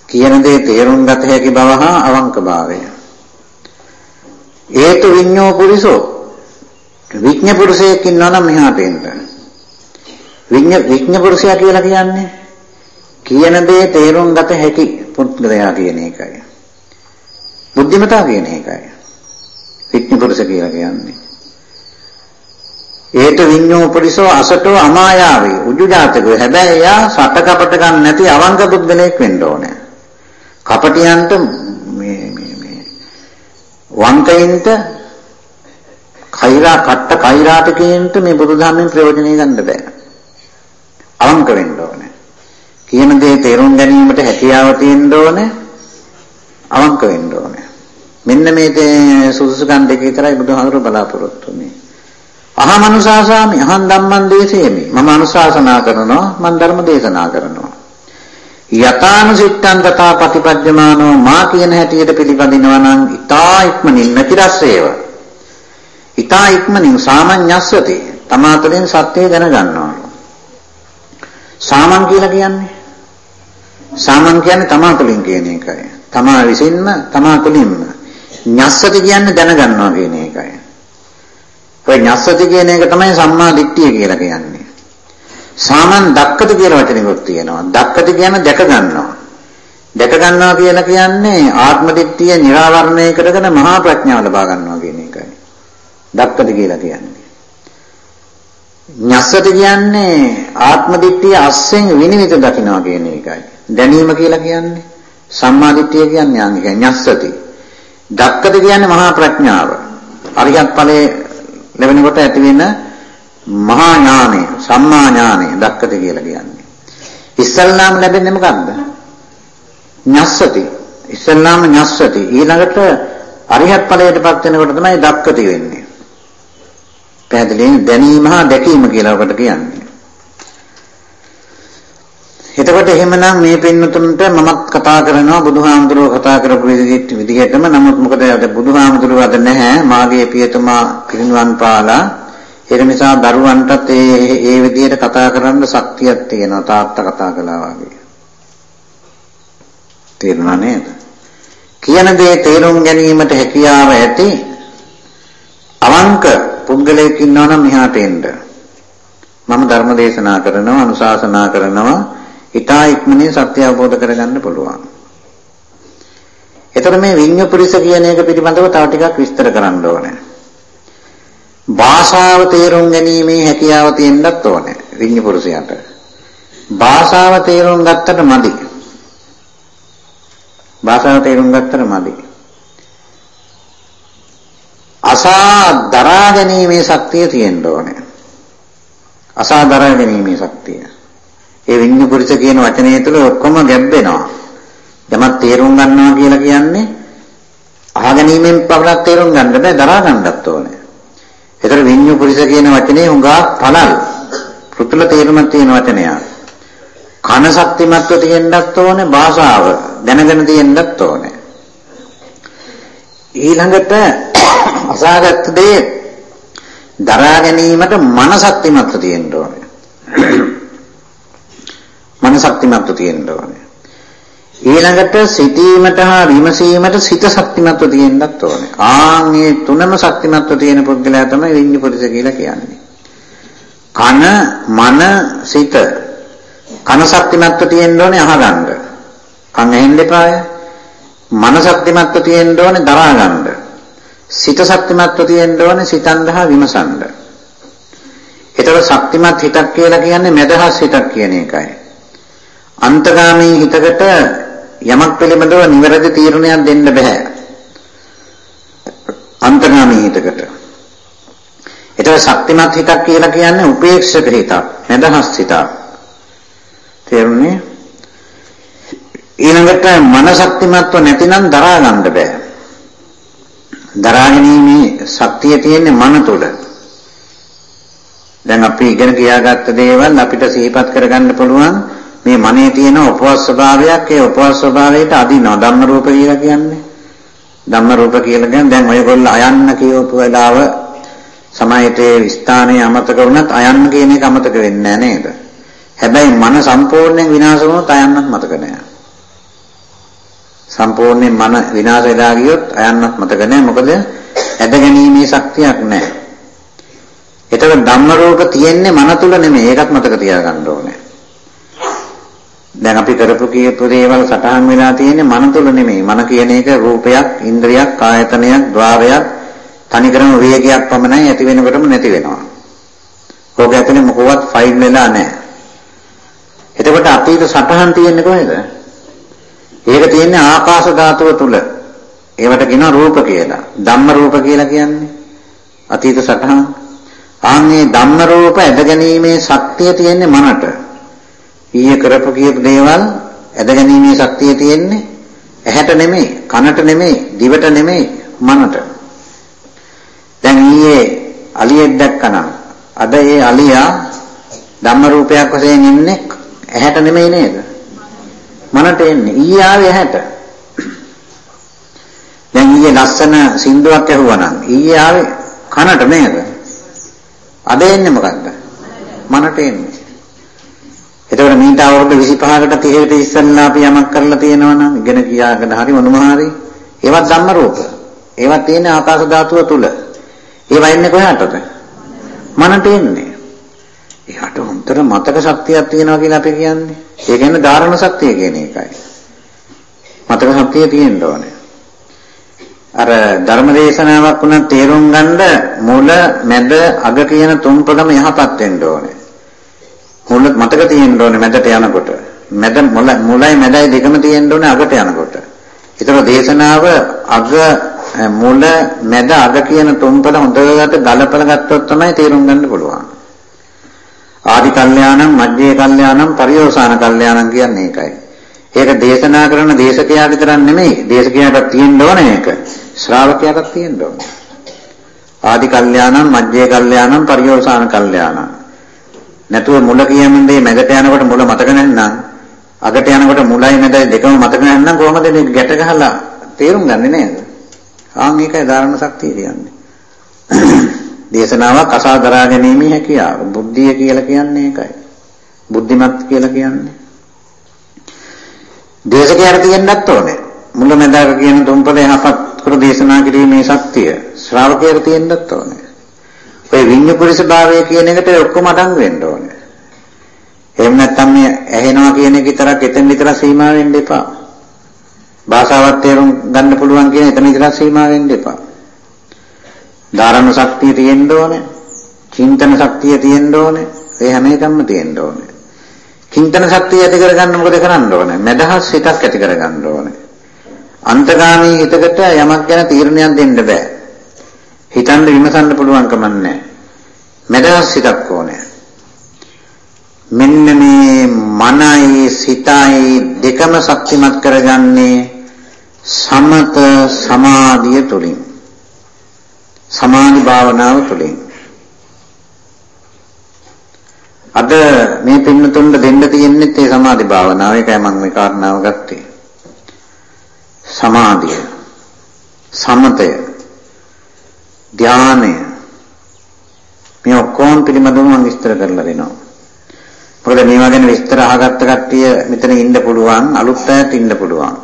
කියන දේ තේරුම් ගත හැකි බව හා අවංක භාවය. ඒතු විඤ්ඤෝ පුරිසෝ විඥ පුරුෂයෙක් ඉන්නවා නම් මෙහාට එන්න. විඥ විඥ පුරුෂයා කියලා කියන්නේ කියන දේ තේරුම් ගත හැකි පුද්ගලයා කියන එකයි. බුද්ධිමතා කියන එකයි. විඥ පුරුෂ කියලා කියන්නේ. ඒත විඤ්ඤෝ පුරිසෝ අසතෝ අමායාවේ උජු ජාතකෝ හැබැයි එයා සට කපට ගන්න නැති අවංක පුද්ගලයෙක් වෙන්න ඕනේ. කපටියන්ට මේ මේ මේ වංකයින්ට කෛරා කට්ට කෛරාටකයන්ට මේ බුදුදහමෙන් ප්‍රයෝජනෙ ගන්න බෑ. අවංක වෙන්න ඕනේ. කියන දේ තේරුම් ගැනීමට හැකියාව තියෙන්න ඕනේ. අවංක වෙන්න ඕනේ. මෙන්න මේ සුදුසුකම් දෙක විතරයි බුදුහාමුදුරුවෝ බලාපොරොත්තු වෙන්නේ. අහමනුශාසාමි අහං ධම්මං දේශේමි මම අනුශාසනා කරනවා මම ධර්ම දේශනා කරනවා යතානුසිට්ඨං තථා පටිපද්‍යමානෝ මා කියන හැටියට පිළිපදිනවා නම් ඊතා ඉක්මනින් නැතිරස්සේව ඊතා ඉක්මනින් සාමඤ්ඤස්සති තමා තුළින් සත්‍යය දැනගන්නවා සාමන් කියලා කියන්නේ සාමන් කියන්නේ තමා තුළින් කියන එකයි තමා විසින්ම තමා තුළින්ම ඤස්සති කියන්නේ දැනගන්නවා කියන එකයි ඔය ඤස්සති කියන එක තමයි සම්මා දිට්ඨිය කියලා කියන්නේ. සාමන් දක්කති කියලා වචනෙකුත් තියෙනවා. දක්කති කියන්නේ දැක ගන්නවා. දැක ගන්නවා කියලා කියන්නේ ආත්ම දිට්ඨිය නිරාවරණය කරගෙන මහා ප්‍රඥාව ලබා ගන්නවා කියන එකයි. දක්කති කියලා කියන්නේ. ඤස්සති කියන්නේ ආත්ම දිට්ඨිය අස්සෙන් විනිවිද දකිනවා කියන එකයි. දැනීම කියලා කියන්නේ සම්මා දිට්ඨිය කියන්නේ යන්නේ ඤස්සති. දක්කති කියන්නේ මහා ප්‍රඥාව. අරියත් ඵලයේ ලැබෙනකොට ඇති වෙන මහා ඥානය, සම්මා ඥානය දක්කත කියලා කියන්නේ. ඉස්සල්ලාම ලැබෙන්නේ මොකක්ද? ඤස්සති. ඉස්සල්ලාම ඤස්සති. ඊළඟට අරිහත් ඵලයටපත් වෙනකොට තමයි දක්කති වෙන්නේ. පැහැදිලිද? දැනීම හා දැකීම කියලා ඔකට කියන්නේ. එතකොට එහෙමනම් මේ පින්නතුන්ට මමත් කතා කරනවා බුදුහාමුදුරුවෝ කතා කරපු විදිහටම. නමුත් මොකද අද බුදුහාමුදුරුවෝ අද නැහැ. මාගේ පියතුමා පිරිනුවන් පාලා. ඒක නිසා දරුවන්ටත් ඒ ඒ විදිහට කතා කරන්න ශක්තියක් තියෙනවා. තාත්තා කතා කළා වගේ. තේරුණා නේද? කියන දේ තේරුම් ගැනීමට හැකියාව ඇති. අවංක පුද්ගලයෙක් ඉන්නවා නම් මෙහාට එන්න මම ධර්ම දේශනා කරනවා අනුශාසනා කරනවා ඊටා ඉක්මනින් සත්‍ය අවබෝධ කරගන්න පුළුවන්. එතකොට මේ විඤ්ඤාපුරිස කියන එක පිළිබඳව තව ටිකක් විස්තර කරන්න ඕනේ. භාෂාව තේරුම් ගැනීමේ හැකියාව තියෙන්නත් ඕනේ විඤ්ඤාපුරුෂයාට. භාෂාව තේරුම් ගත්තට මදි. භාෂාව තේරුම් ගත්තට මදි. අසා දරා ගැනීමේ ශක්තිය තියෙන්න ඕනේ. අසා දරා ගැනීමේ ශක්තිය. ඒ විඤ්ඤු පුරුෂ කියන වචනය තුළ ඔක්කොම ගැබ්බෙනවා. යමක් තේරුම් ගන්නවා කියලා කියන්නේ අහගැනීමෙන් පමණක් තේරුම් ගන්න බෑ දරා ගන්නත් ඕනේ. ඒතර විඤ්ඤු පුරිස කියන වචනේ හුඟා පළල්. පෘතුල තේරුමක් තියෙන වචනයක්. කන ශක්තිමත්ව තියෙන්නත් ඕනේ භාෂාව දැනගෙන තියෙන්නත් ඕනේ. ඊළඟට අසාගත් දේ දරා ගැනීමට මන ශක්තිමත්ව තියෙන්න ඕනේ. මන ශක්තිමත්ව තියෙන්න ඕනේ. ඊළඟට සිටීමට හා විමසීමට සිත ශක්තිමත්ව තියෙන්නත් ඕනේ. ආන් මේ තුනම ශක්තිමත්ව තියෙන පුද්ගලයා තමයි විඤ්ඤු පුරුෂ කියලා කියන්නේ. කන, මන, සිත. කන ශක්තිමත්ව තියෙන්න ඕනේ අහගන්න. කන් ඇහෙන්න එපාය. මන ශක්තිමත්ව තියෙන්න ඕනේ දරා ගන්න. සිත ශක්තිමත්ව තියෙන්න ඕනේ සිතන්න හා විමසන්න. ඒතර ශක්තිමත් හිතක් කියලා කියන්නේ මෙදහස් හිතක් කියන එකයි. අන්තගාමී හිතකට යමක් පිළිබඳව නිවැරදි තීරණයක් දෙන්න බෑ. අන්තර්ගාමී හිතකට. ඒතර ශක්තිමත් හිතක් කියලා කියන්නේ උපේක්ෂක හිතක්, නැදහස් හිතක්. තේරුණේ? ඊළඟට මන ශක්තිමත්ව නැතිනම් දරා ගන්න බෑ. දරා ගැනීමේ ශක්තිය තියෙන්නේ මන තුළ. දැන් අපි ඉගෙන ගියාගත්ත දේවල් අපිට සිහිපත් කරගන්න පුළුවන්. මේ මනේ තියෙන උපවාස ස්වභාවයක් ඒ උපවාස ස්වභාවයට අදිනවා ධම්ම රූප කියලා කියන්නේ. ධම්ම රූප කියලා කියන්නේ දැන් ඔයගොල්ලෝ අයන්න කියවපු වෙලාව සමායතේ ස්ථානයේ අමතක වුණත් අයන්න කියන එක අමතක වෙන්නේ නේද? හැබැයි මන සම්පූර්ණයෙන් විනාශ වුණොත් අයන්නත් මතක නැහැ. සම්පූර්ණයෙන් මන විනාශ වෙලා ගියොත් අයන්නත් මතක නැහැ මොකද ඇද ගැනීමේ ශක්තියක් නැහැ එතකොට ධම්ම රූප තියෙන්නේ මන තුල නෙමෙයි ඒකත් මතක තියාගන්න ඕනේ දැන් අපි කරපු කියපු දේවල් සටහන් වෙලා තියෙන්නේ මන තුල නෙමෙයි. මන කියන එක රූපයක්, ඉන්ද්‍රියක්, ආයතනයක්, ద్వාරයක්, තනිකරම වේගයක් පමණයි ඇති වෙනකොටම නැති වෙනවා. ඕක ඇතුලේ මොකවත් ෆයිල් වෙලා නැහැ. එතකොට අතීත සටහන් තියෙන්නේ කොහෙද? ඒක තියෙන්නේ ආකාශ ධාතුව තුල. ඒවට කියනවා රූප කියලා. ධම්ම රූප කියලා කියන්නේ. අතීත සටහන්. ආන්නේ ධම්ම රූප ඇද ගැනීමේ ශක්තිය තියෙන්නේ මනට. ඊයේ කරපු කියපු දේවල් ඇදගැනීමේ ශක්තිය තියෙන්නේ ඇහැට නෙමෙයි, කනට නෙමෙයි, දිවට නෙමෙයි, මනට. දැන් ඊයේ අලියෙක් දැක්කනම් අද ඒ අලියා ධම්ම රූපයක් වශයෙන් ඉන්නේ ඇහැට නෙමෙයි නේද? මනට එන්නේ. ඊයේ ආවේ ඇහැට. දැන් ඊයේ ලස්සන සින්දුවක් ඇහුවනම් ඊයේ ආවේ කනට නේද? අද එන්නේ මොකද්ද? මනට එන්නේ. එතකොට මීට අවුරුදු 25කට 30කට ඉස්සෙල්ලා අපි යමක් කරලා තියෙනවා නම් ඉගෙන කියාගෙන හරි මොනම හරි ඒවත් ධම්ම රූප. ඒවත් තියෙන ආකාශ ධාතුව තුල. ඒවා ඉන්නේ කොහාටද? මනට එන්නේ. එයාට හොඳට මතක ශක්තියක් තියෙනවා කියලා අපි කියන්නේ. ඒ කියන්නේ ධාරණ ශක්තිය කියන එකයි. මතක ශක්තිය තියෙන්න ඕනේ. අර ධර්මදේශනාවක් වුණා තේරුම් ගන්න මුල මැද අග කියන තුන් පදම යහපත් වෙන්න ඕනේ. මුල මතක තියෙන්න ඕනේ මැදට යනකොට. මැද මුල මුලයි මැදයි දෙකම තියෙන්න ඕනේ අගට යනකොට. ඒතර දේශනාව අග මුල මැද අග කියන තුන්පද හොඳට ගලපලා ගත්තොත් තමයි තේරුම් ගන්න පුළුවන්. ආදි කල්යාණම් මධ්‍යේ කල්යාණම් පරියෝසాన කල්යාණම් කියන්නේ ඒකයි. ඒක දේශනා කරන දේශකයා විතරක් නෙමෙයි දේශකයාට තියෙන්න ඕනේ ඒක. ශ්‍රාවකයාට තියෙන්න ඕනේ. ආදි කල්යාණම් මධ්‍යේ කල්යාණම් පරියෝසాన කල්යාණම් නැතුව මුල කියන දේ මැදට යනකොට මුල මතක නැත්නම් අගට යනකොට මුලයි මැදයි දෙකම මතක නැත්නම් කොහොමද මේ ගැට ගහලා තේරුම් ගන්නෙ නේද? ආන් ඒකයි ධාරණ ශක්තිය කියන්නේ. *clears throat* දේශනාවක් අසාදරා ගැනීමේ හැකියාව. බුද්ධිය කියලා කියන්නේ ඒකයි. බුද්ධිමත් කියලා කියන්නේ. දේශකයාට තියෙන්නත් ඕනේ. මුල මැදක කියන තුන්පද යහපත් කර දේශනා කිරීමේ ශක්තිය ශ්‍රාවකයාට තියෙන්නත් ඕනේ. ඔය විඤ්ඤු පුරිස භාවය කියන එකට ඔක්කොම අඩංගු වෙන්න ඕනේ. එහෙම නැත්නම් මේ ඇහෙනවා කියන එක විතරක් එතන විතර සීමා වෙන්න එපා. භාෂාවත් තේරුම් ගන්න පුළුවන් කියන එතන විතර සීමා වෙන්න එපා. ධාරණ ශක්තිය තියෙන්න ඕනේ. චින්තන ශක්තිය තියෙන්න ඕනේ. ඒ හැම එකක්ම තියෙන්න ඕනේ. චින්තන ශක්තිය ඇති කරගන්න මොකද කරන්න ඕනේ? මෙදහස් හිතක් ඇති කරගන්න ඕනේ. අන්තගාමී හිතකට යමක් ගැන තීරණයක් දෙන්න බෑ. හිතන්න විමසන්න පුළුවන් කමන්නේ. මෙදහස් හිතක් ඕනේ. මෙන්න මේ මනයි සිතයි දෙකම ශක්තිමත් කරගන්නේ සමත සමාධිය තුලින්. සමාධි භාවනාව තුලින්. අද මේ පින්නතුන්ට දෙන්න තියෙන්නේ ඒ සමාධි භාවනාව. ඒකයි මම මේ කාරණාව ගත්තේ. සමාධිය, සමතය, ධානය මේ ඔක්කොම පිළිබඳව මම විස්තර කරලා දෙනවා. මොකද මේවා ගැන විස්තර අහගත්ත කට්ටිය මෙතන ඉන්න පුළුවන්, අලුත් අයත් ඉන්න පුළුවන්.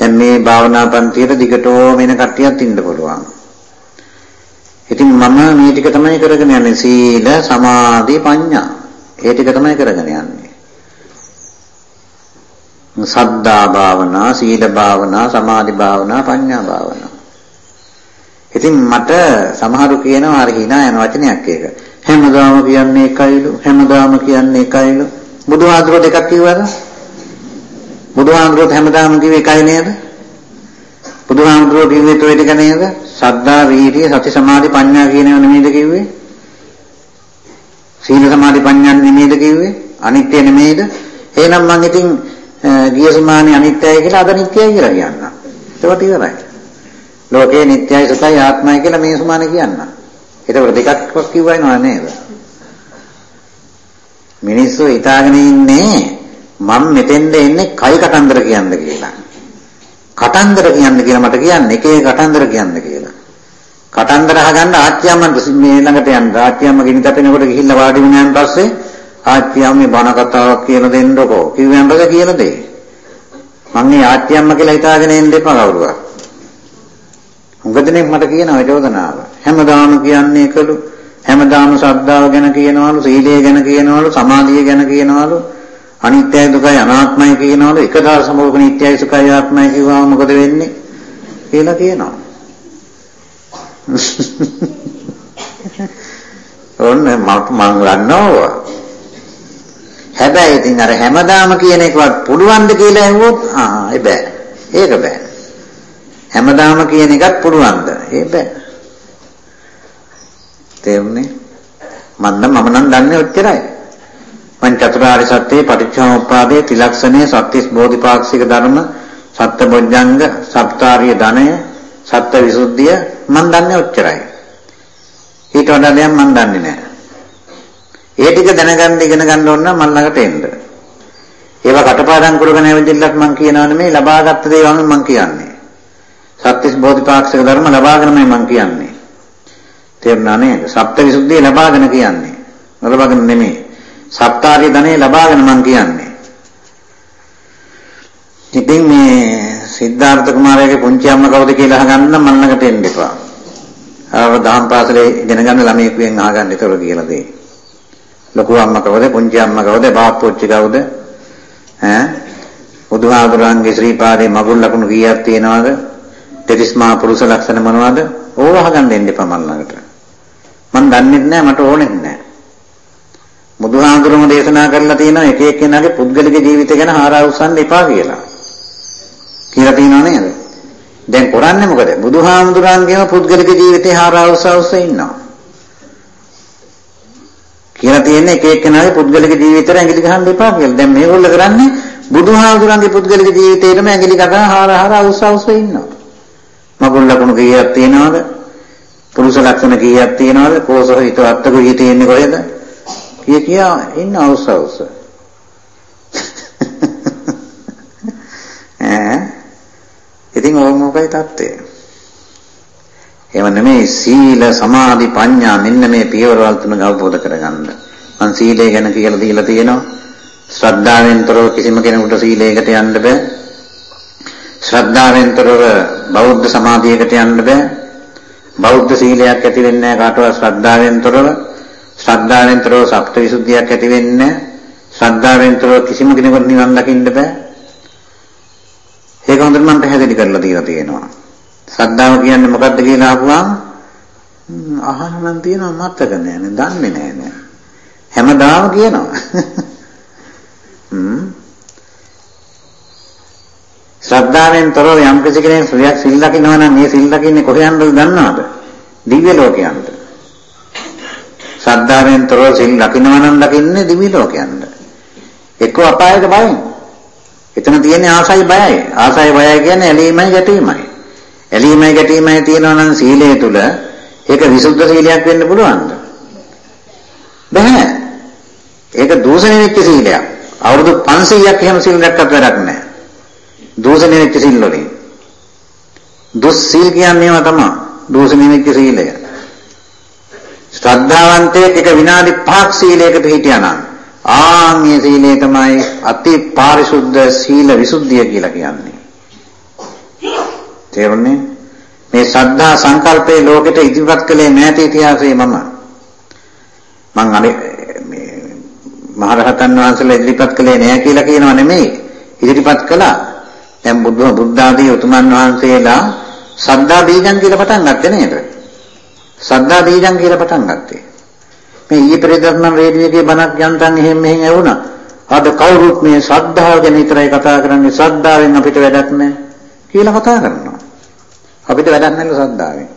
දැන් මේ භාවනා පන්තියට දිගටම එන කට්ටියත් ඉන්න පුළුවන්. ඉතින් මම මේ ටික තමයි කරගෙන යන්නේ සීල සමාධි ප්‍රඥා. ඒ ටික තමයි කරගෙන යන්නේ. සද්දා භාවනා, සීල භාවනා, සමාධි භාවනා, ප්‍රඥා භාවනා. ඉතින් මට සමහරු කියනවා අර hina යන වචනයක් ඒක. හැමදාම කියන්නේ එකයිලු, හැමදාම කියන්නේ එකයිලු. බුදුහාමුදුරුවෝ දෙකක් කිව්වද? බුදුහාමුදුරුවෝ හැමදාම කිව්වේ එකයි නේද? බුදුහාමුදුරුවෝ කිව්වේ toy ටික නේද? සද්ධා, වීර්ය, සති, සමාධි, ප්‍රඥා කියන ඒවා නෙමෙයිද කිව්වේ? සීල සමාධි ප්‍රඥා නෙමෙයිද කිව්වේ? අනිත්‍ය නෙමෙයිද? එහෙනම් මම ඉතින් ගිය සමානේ අනිත්‍යයි කියලා අද නිට්ටයයි කියලා කියන්නම්. ඒකට ඉවරයි. ලෝකේ නිට්ටයයි සතයි ආත්මයි කියලා මේ සමානේ කියන්නම්. ඒකට දෙකක් කිව්වයි නේද? මිනිස්සු හිතාගෙන ඉන්නේ මම මෙතෙන්ද එන්නේ කයි කතන්දර කියන්න කියලා. කතන්දර කියන්න කියලා මට කියන්නේ එක එක කතන්දර කියන්න කියලා. කතන්දර අහගන්න ආච්චියම්මන්ට මේ ළඟට යන්න. ආච්චියම්ම ගිනි තපෙනකොට ගිහිල්ලා වාඩි වුණාන් පස්සේ ආච්චියම්මේ බණ කතාවක් කියලා දෙන්නකෝ. කිව්වන් පස්සේ කියලා දෙයි. මං මේ ආච්චියම්ම කියලා හිතාගෙන ඉන්න එපා කවුරුවා. උගදෙනෙක් මට කියනවා චෝදනාව. හැමදාම කියන්නේ කළු හැමදාම ශ්‍රද්ධාව ගැන කියනවලු සීලය ගැන කියනවලු සමාධිය ගැන කියනවලු අනිත්‍යයි දුකයි අනාත්මයි කියනවලු එක දාර සමෝක නිට්ටයයි සුඛයි ආත්මයි කිව්වම මොකද වෙන්නේ කියලා කියනවා. *laughs* ඔන්න මම මං ගන්නවා. හැබැයි ඉතින් අර හැමදාම කියන එකවත් පුළුවන්ද කියලා ඇහුවොත් ආ ඒ බෑ. ඒක බෑ. හැමදාම කියන එකත් පුළුවන්ද? ඒ බෑ. තේරුණේ? මම නම් මම නම් දන්නේ ඔච්චරයි. පංචතුරාර්ය සත්‍යයේ පටිච්චසමුප්පාදයේ ත්‍රිලක්ෂණයේ සත්‍තිස් බෝධිපාක්ෂික ධර්ම සත්බොජ්ජංග සප්තාරිය ධනය සත්‍ය විසුද්ධිය මම දන්නේ ඔච්චරයි. ඊට වඩා දෙයක් මම දන්නේ නැහැ. ඒ ටික දැනගන්න ඉගෙන ගන්න ඕන නම් මම ළඟට එන්න. ඒවා කටපාඩම් කරගෙන ඇවිදින්නත් මම කියනවා නෙමෙයි ලබාගත් දේවල් මම කියන්නේ. සත්‍තිස් බෝධිපාක්ෂික ධර්ම ලබාගෙනමයි මම කියන්නේ. තේරුණා නේද? සත්‍ය විසුද්ධිය ලබාගෙන කියන්නේ. ලබාගෙන නෙමෙයි. සත්‍තාරිය ධනෙ ලබාගෙන මම කියන්නේ. ඉතින් මේ සිද්ධාර්ථ කුමාරයාගේ පුංචි අම්මා කවුද කියලා අහගන්න මම ළඟට එන්න එපා. ආව දහම් පාසලේ ඉගෙන ගන්න ළමයෙකුෙන් අහගන්න ඒතර කියලා දෙයි. ලොකු අම්මා කවුද පුංචි අම්මා කවුද බාප්පොච්චි කවුද ඈ බුදුහාමුදුරන්ගේ ශ්‍රී පාදේ මගුල් ලකුණු කීයක් තියෙනවද? තෙතිස්මා පුරුෂ ලක්ෂණ මොනවද? ඕව අහගන්න එන්න එපා මම ළඟට. මම දන්නේ නැහැ මට ඕනෙත් නැහැ. බුදුහාමුදුරම දේශනා කරලා තියෙනවා එක එක්කෙනාගේ පුද්ගලික ජීවිතය ගැන හාරා උස්සන්න එපා කියලා. කියලා තියෙනව නේද? දැන් කරන්නේ මොකද? බුදුහාමුදුරන්ගේම පුද්ගලික ජීවිතේ හාරාවසවස ඉන්නවා. කියලා තියෙන්නේ එක එක්කෙනාගේ පුද්ගලික ජීවිතේට ඇඟිලි ගහන්න එපා කියලා. දැන් මේගොල්ලෝ කරන්නේ බුදුහාමුදුරන්ගේ පුද්ගලික ජීවිතේටම ඇඟිලි ගහලා හාර හාර අවසවස ඉන්නවා. මගුල් ලකුණු කීයක් තියෙනවද? පුරුෂ ලක්ෂණ කීයක් තියෙනවද? කෝසහ හිත අත්තක කී තියෙන්නේ කොහෙද? කිය කියා ඉන්න අවසවස. *laughs* ඈ ඉතින් ඕක මොකයි தත්ත්වය? එහෙම නෙමෙයි සීල සමාධි ප්‍රඥා මෙන්න මේ පියවරවල් තුන අවබෝධ කරගන්න. මං සීලය ගැන කියලා දීලා තියෙනවා. ශ්‍රද්ධාවෙන් තොරව කිසිම කෙනෙකුට සීලයකට යන්න බෑ. ශ්‍රද්ධාවෙන් තොරව බෞද්ධ සමාධියකට යන්න බෑ. බෞද්ධ සීලයක් ඇති වෙන්නේ නැහැ කාටවත් ශ්‍රද්ධාවෙන් තොරව. ශ්‍රද්ධාවෙන් තොරව සප්තවිසුද්ධියක් ඇති වෙන්නේ නැහැ. ශ්‍රද්ධාවෙන් තොරව කිසිම කෙනෙකුට නිවන් දකින්න බෑ. ඒක හොඳට මම පැහැදිලි කරලා දීලා තියෙනවා. ශ්‍රද්ධාව කියන්නේ මොකක්ද කියලා අහුවාම අහන්න නම් තියෙනවා මතක නෑ නේ දන්නේ නෑ නේ. හැමදාම කියනවා. *laughs* හ්ම්. ශ්‍රද්ධාවෙන් තොරව යම් කිසි කෙනෙක් සුවයක් සිල් ලකිනවා නම් මේ සිල් ලකින්නේ කොහෙන්ද දන්නවද? දිව්‍ය ලෝකයන්ට. ශ්‍රද්ධාවෙන් තොරව සිල් ලකිනවා නම් ලකින්නේ දිව්‍ය ලෝකයන්ට. එක්ක අපායට බයින්. එතන තියෙන්නේ ආසයි බයයි. ආසයි බයයි කියන්නේ ඇලීමයි ගැටීමයි. ඇලීමයි ගැටීමයි තියෙනවා නම් සීලය තුල ඒක විසුද්ධ සීලයක් වෙන්න පුළුවන්ද? බෑ. ඒක දූෂණය වෙච්ච සීලයක්. අවුරුදු 500ක් එහෙම සීල් රැක්කත් වැඩක් නැහැ. දූෂණය වෙච්ච සීල් වලින්. දුස්සීල් කියන්නේ ඒවා තමයි. දූෂණය වෙච්ච සීලය. ශ්‍රද්ධාවන්තයෙක් එක විනාඩි 5ක් සීලයකට හිටියා නම් ආන්ගේ සීලය තමයි අති පාරිශුද්ධ සීල විසුද්ධිය කියලා කියන්නේ. තේරුණේ? මේ ශ්‍රද්ධා සංකල්පේ ලෝකෙට ඉදිරිපත් කළේ නැති ඉතිහාසයේ මම. මං අනේ මේ මහරහතන් වහන්සේලා ඉදිරිපත් කළේ නෑ කියලා කියනව නෙමෙයි. ඉදිරිපත් කළා. දැන් බුද්ධ බුද්ධ ආදී උතුමන් වහන්සේලා සද්ධා බීජං කියලා පටන් ගත්තේ නේද? සද්ධා බීජං කියලා පටන් ගත්තේ. මේ ඊයේ පෙරේදා නම් රේඩියෝ එකේ බණක් යන්තම් එහෙම මෙහෙම ඇහුණා. අද කවුරුත් මේ ශ්‍රද්ධාව ගැන විතරයි කතා කරන්නේ ශ්‍රද්ධාවෙන් අපිට වැඩක් නැහැ කියලා කතා කරනවා. අපිට වැඩක් නැහැ ශ්‍රද්ධාවෙන්.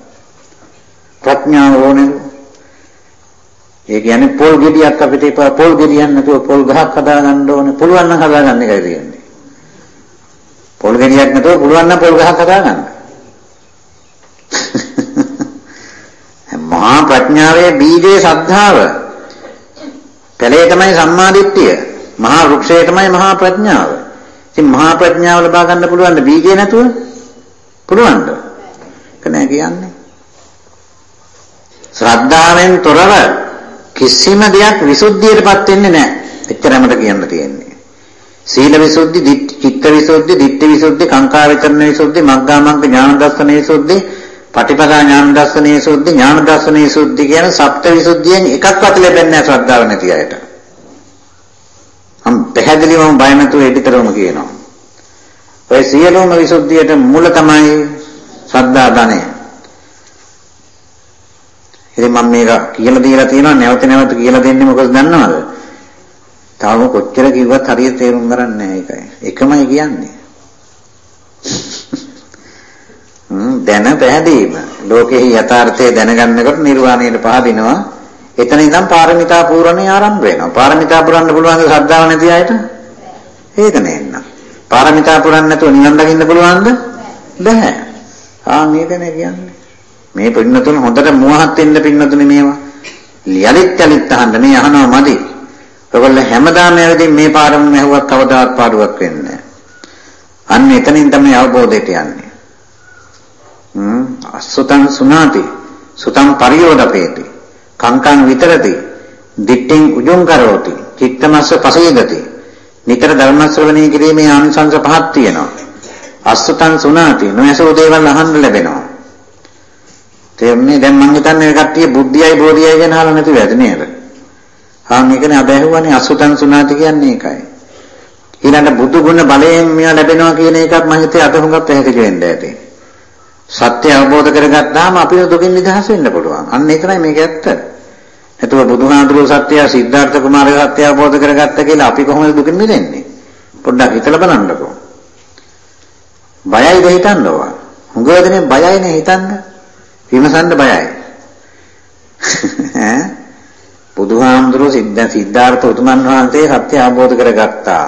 ප්‍රඥාව ඕනේ. ඒ කියන්නේ පොල් ගෙඩියක් අපිට පොල් ගෙඩියක් නැතුව පොල් ගහක් හදා ගන්න ඕනේ. පුළුවන් නම් හදා ගන්න එකයි තියෙන්නේ. පොල් ගෙඩියක් නැතුව පුළුවන් නම් පොල් ගහක් හදා ගන්න. *laughs* මහා ප්‍රඥාවේ බීජේ සද්ධාව. පළේ තමයි සම්මාදිට්ඨිය. මහා වෘක්ෂය තමයි මහා ප්‍රඥාව. ඉතින් මහා ප්‍රඥාව ලබා ගන්න පුළුවන්ද බීජේ නැතුව? පුළුවන්ද? කනේ කියන්නේ. ශ්‍රද්ධාවෙන් තොරව කිසිම දෙයක් විසුද්ධියටපත් වෙන්නේ නැහැ. එච්චරමද කියන්න තියෙන්නේ. සීල විසුද්ධි, චිත්ත විසුද්ධි, ditthi විසුද්ධි, කාංකා විතරණ විසුද්ධි, මග්ගා මග්ග ඥාන දර්ශන විසුද්ධි පටිපදා ඥාන දර්ශනීය සුද්ධි ඥාන දර්ශනීය සුද්ධි කියන සප්ත විසුද්ධියෙන් එකක්වත් ලැබෙන්නේ නැහැ ශ්‍රද්ධාව නැති අයට. මම පැහැදිලිවම බය නැතුව එඩිතරම කියනවා. ඔය සියලුම විසුද්ධියට මුල තමයි ශ්‍රද්ධා ධනය. ඉතින් මම මේක කියලා දීලා තියෙනවා නැවත නැවත කියලා දෙන්නේ මොකද දන්නවද? තාම කොච්චර කිව්වත් හරියට තේරුම් ගන්න නැහැ ඒකයි. එකමයි කියන්නේ. දැන පැහැදීම ලෝකෙහි යථාර්ථය දැනගන්නකොට නිර්වාණයට පහදිනවා එතන ඉඳන් පාරමිතා පූර්ණේ ආරම්භ වෙනවා පාරමිතා පුරන්න පුළුවන්ද ශ්‍රද්ධාව නැති අයට ඒක නේන්න පාරමිතා පුරන්න නැතුව නිවන් දකින්න පුළුවන්ද බෑ ආ මේකනේ කියන්නේ. මේ පින්නතුන හොඳට මුවහත් වෙන්න පින්නතුනේ මේවා. යලිත් යලිත් අහන්න මේ අහනවා මදි. ඔයගොල්ලෝ හැමදාම ඇවිදින් මේ පාරම ඇහුවත් කවදාවත් පාඩුවක් වෙන්නේ නැහැ. අන්න එතනින් තමයි අවබෝධයට යන්නේ. අසුතං සුනාති සුතං පරියෝදපේති කංකං විතරති දිට්ඨින් උජුං කරෝති චිත්තමස්ස පසීදති නිතර ධර්ම ශ්‍රවණය කිරීමේ ආනිසංස පහක් තියෙනවා. අසුතං සුනාති නොයසෝ දේවල් අහන්න ලැබෙනවා තේරුණේ දැන් මං හිතන්නේ කට්ටිය බුද්ධියයි බෝධියයි ගැන අහලා නැති වැඩ නේද ආ මේකනේ අද ඇහුවානේ අසුතං සුනාති කියන්නේ ඒකයි ඊළඟ බුදු ගුණ බලයෙන් මෙයා ලැබෙනවා කියන එකත් මම හිතේ අද හුඟක් පැහැදිලි වෙන්න ඇති සත්‍ය අවබෝධ කරගත්තාම අපිට දුකින් නිදහස් වෙන්න පුළුවන්. අන්න ඒකයි මේක ඇත්ත. නැතුව බුදුහාඳුරෝ සත්‍ය සිද්ධාර්ථ කුමාරයා සත්‍ය අවබෝධ කරගත්ත කියලා අපි කොහොමද දුකින් මිදෙන්නේ? පොඩ්ඩක් හිතලා බලන්නකෝ. බයයිද හිතන්නවා? හුඟවදනේ බයයිනේ හිතන්න. විමසන්න බයයි. ඈ බුදුහාමුදුරුවෝ සිද්ධ සිද්ධාර්ථ උතුමන් වහන්සේ සත්‍ය අවබෝධ කරගත්තා.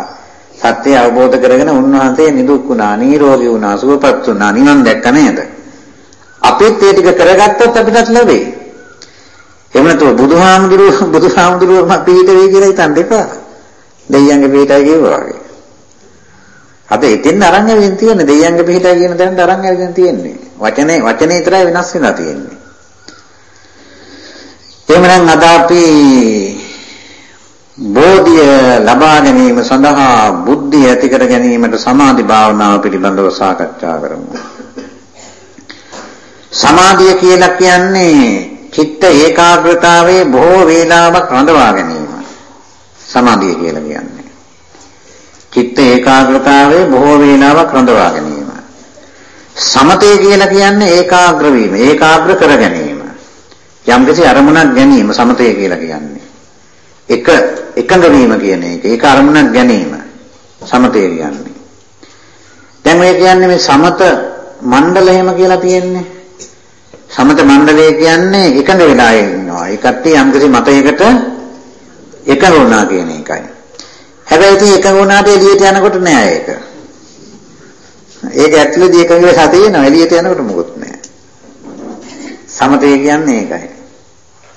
සත්‍ය අවබෝධ කරගෙන උන්වහන්සේ නිදුක් වුණා, නිරෝගී වුණා, සුවපත් වුණා, නිවන් දැක්ක නේද? අපිත් ඒ ටික කරගත්තොත් අපිටත් ලැබෙයි. එහෙම නැතුව බුදුහාමුදුරුවෝ බුදුහාමුදුරුවෝ මම පිට වෙයි කියලා හිතන්න එපා. දෙයියන්ගේ පිටයි කියුවා වගේ. අද එතෙන් අරන් ඇවිදින් තියෙන්නේ දෙයියන්ගේ පිටයි කියන තැනට අරන් ඇවිදින් තියෙන්නේ. වචනේ වචනේ විතරයි වෙනස් වෙලා තියෙන්නේ. එහෙමනම් අද අපි බෝධිය ලබා ගැනීම සඳහා බුද්ධිය ඇති කර ගැනීමට සමාධි භාවනාව පිළිබඳව සාකච්ඡා කරමු. සමාධිය කියලා කියන්නේ චිත්ත ඒකාග්‍රතාවයේ බොහෝ වේලාවක් රඳවා ගැනීම. සමාධිය කියලා කියන්නේ. චිත්ත ඒකාග්‍රතාවයේ බොහෝ වේලාවක් රඳවා ගැනීම. සමතය කියලා කියන්නේ ඒකාග්‍ර වීම, ඒකාග්‍ර කර ගැනීම. යම්කිසි අරමුණක් ගැනීම සමතය කියලා කියන්නේ. එක එකඟ වීම කියන එක. ඒක අරමුණක් ගැනීම. සමතය කියන්නේ. දැන් ඔය කියන්නේ මේ සමත මණ්ඩල එහෙම කියලා තියෙන්නේ. සමත මණ්ඩලය කියන්නේ එකඟ වෙලා ඉන්නවා. ඒ කට්ටිය යම්කිසි මතයකට එකඟ වුණා කියන එකයි. හැබැයි ඉතින් එකඟ වුණාට එළියට යනකොට නෑ ඒක. ඒක ඇක්චුලි එකඟ වෙලා තියෙනවා එළියට යනකොට මොකුත් නෑ. සමතය කියන්නේ ඒකයි.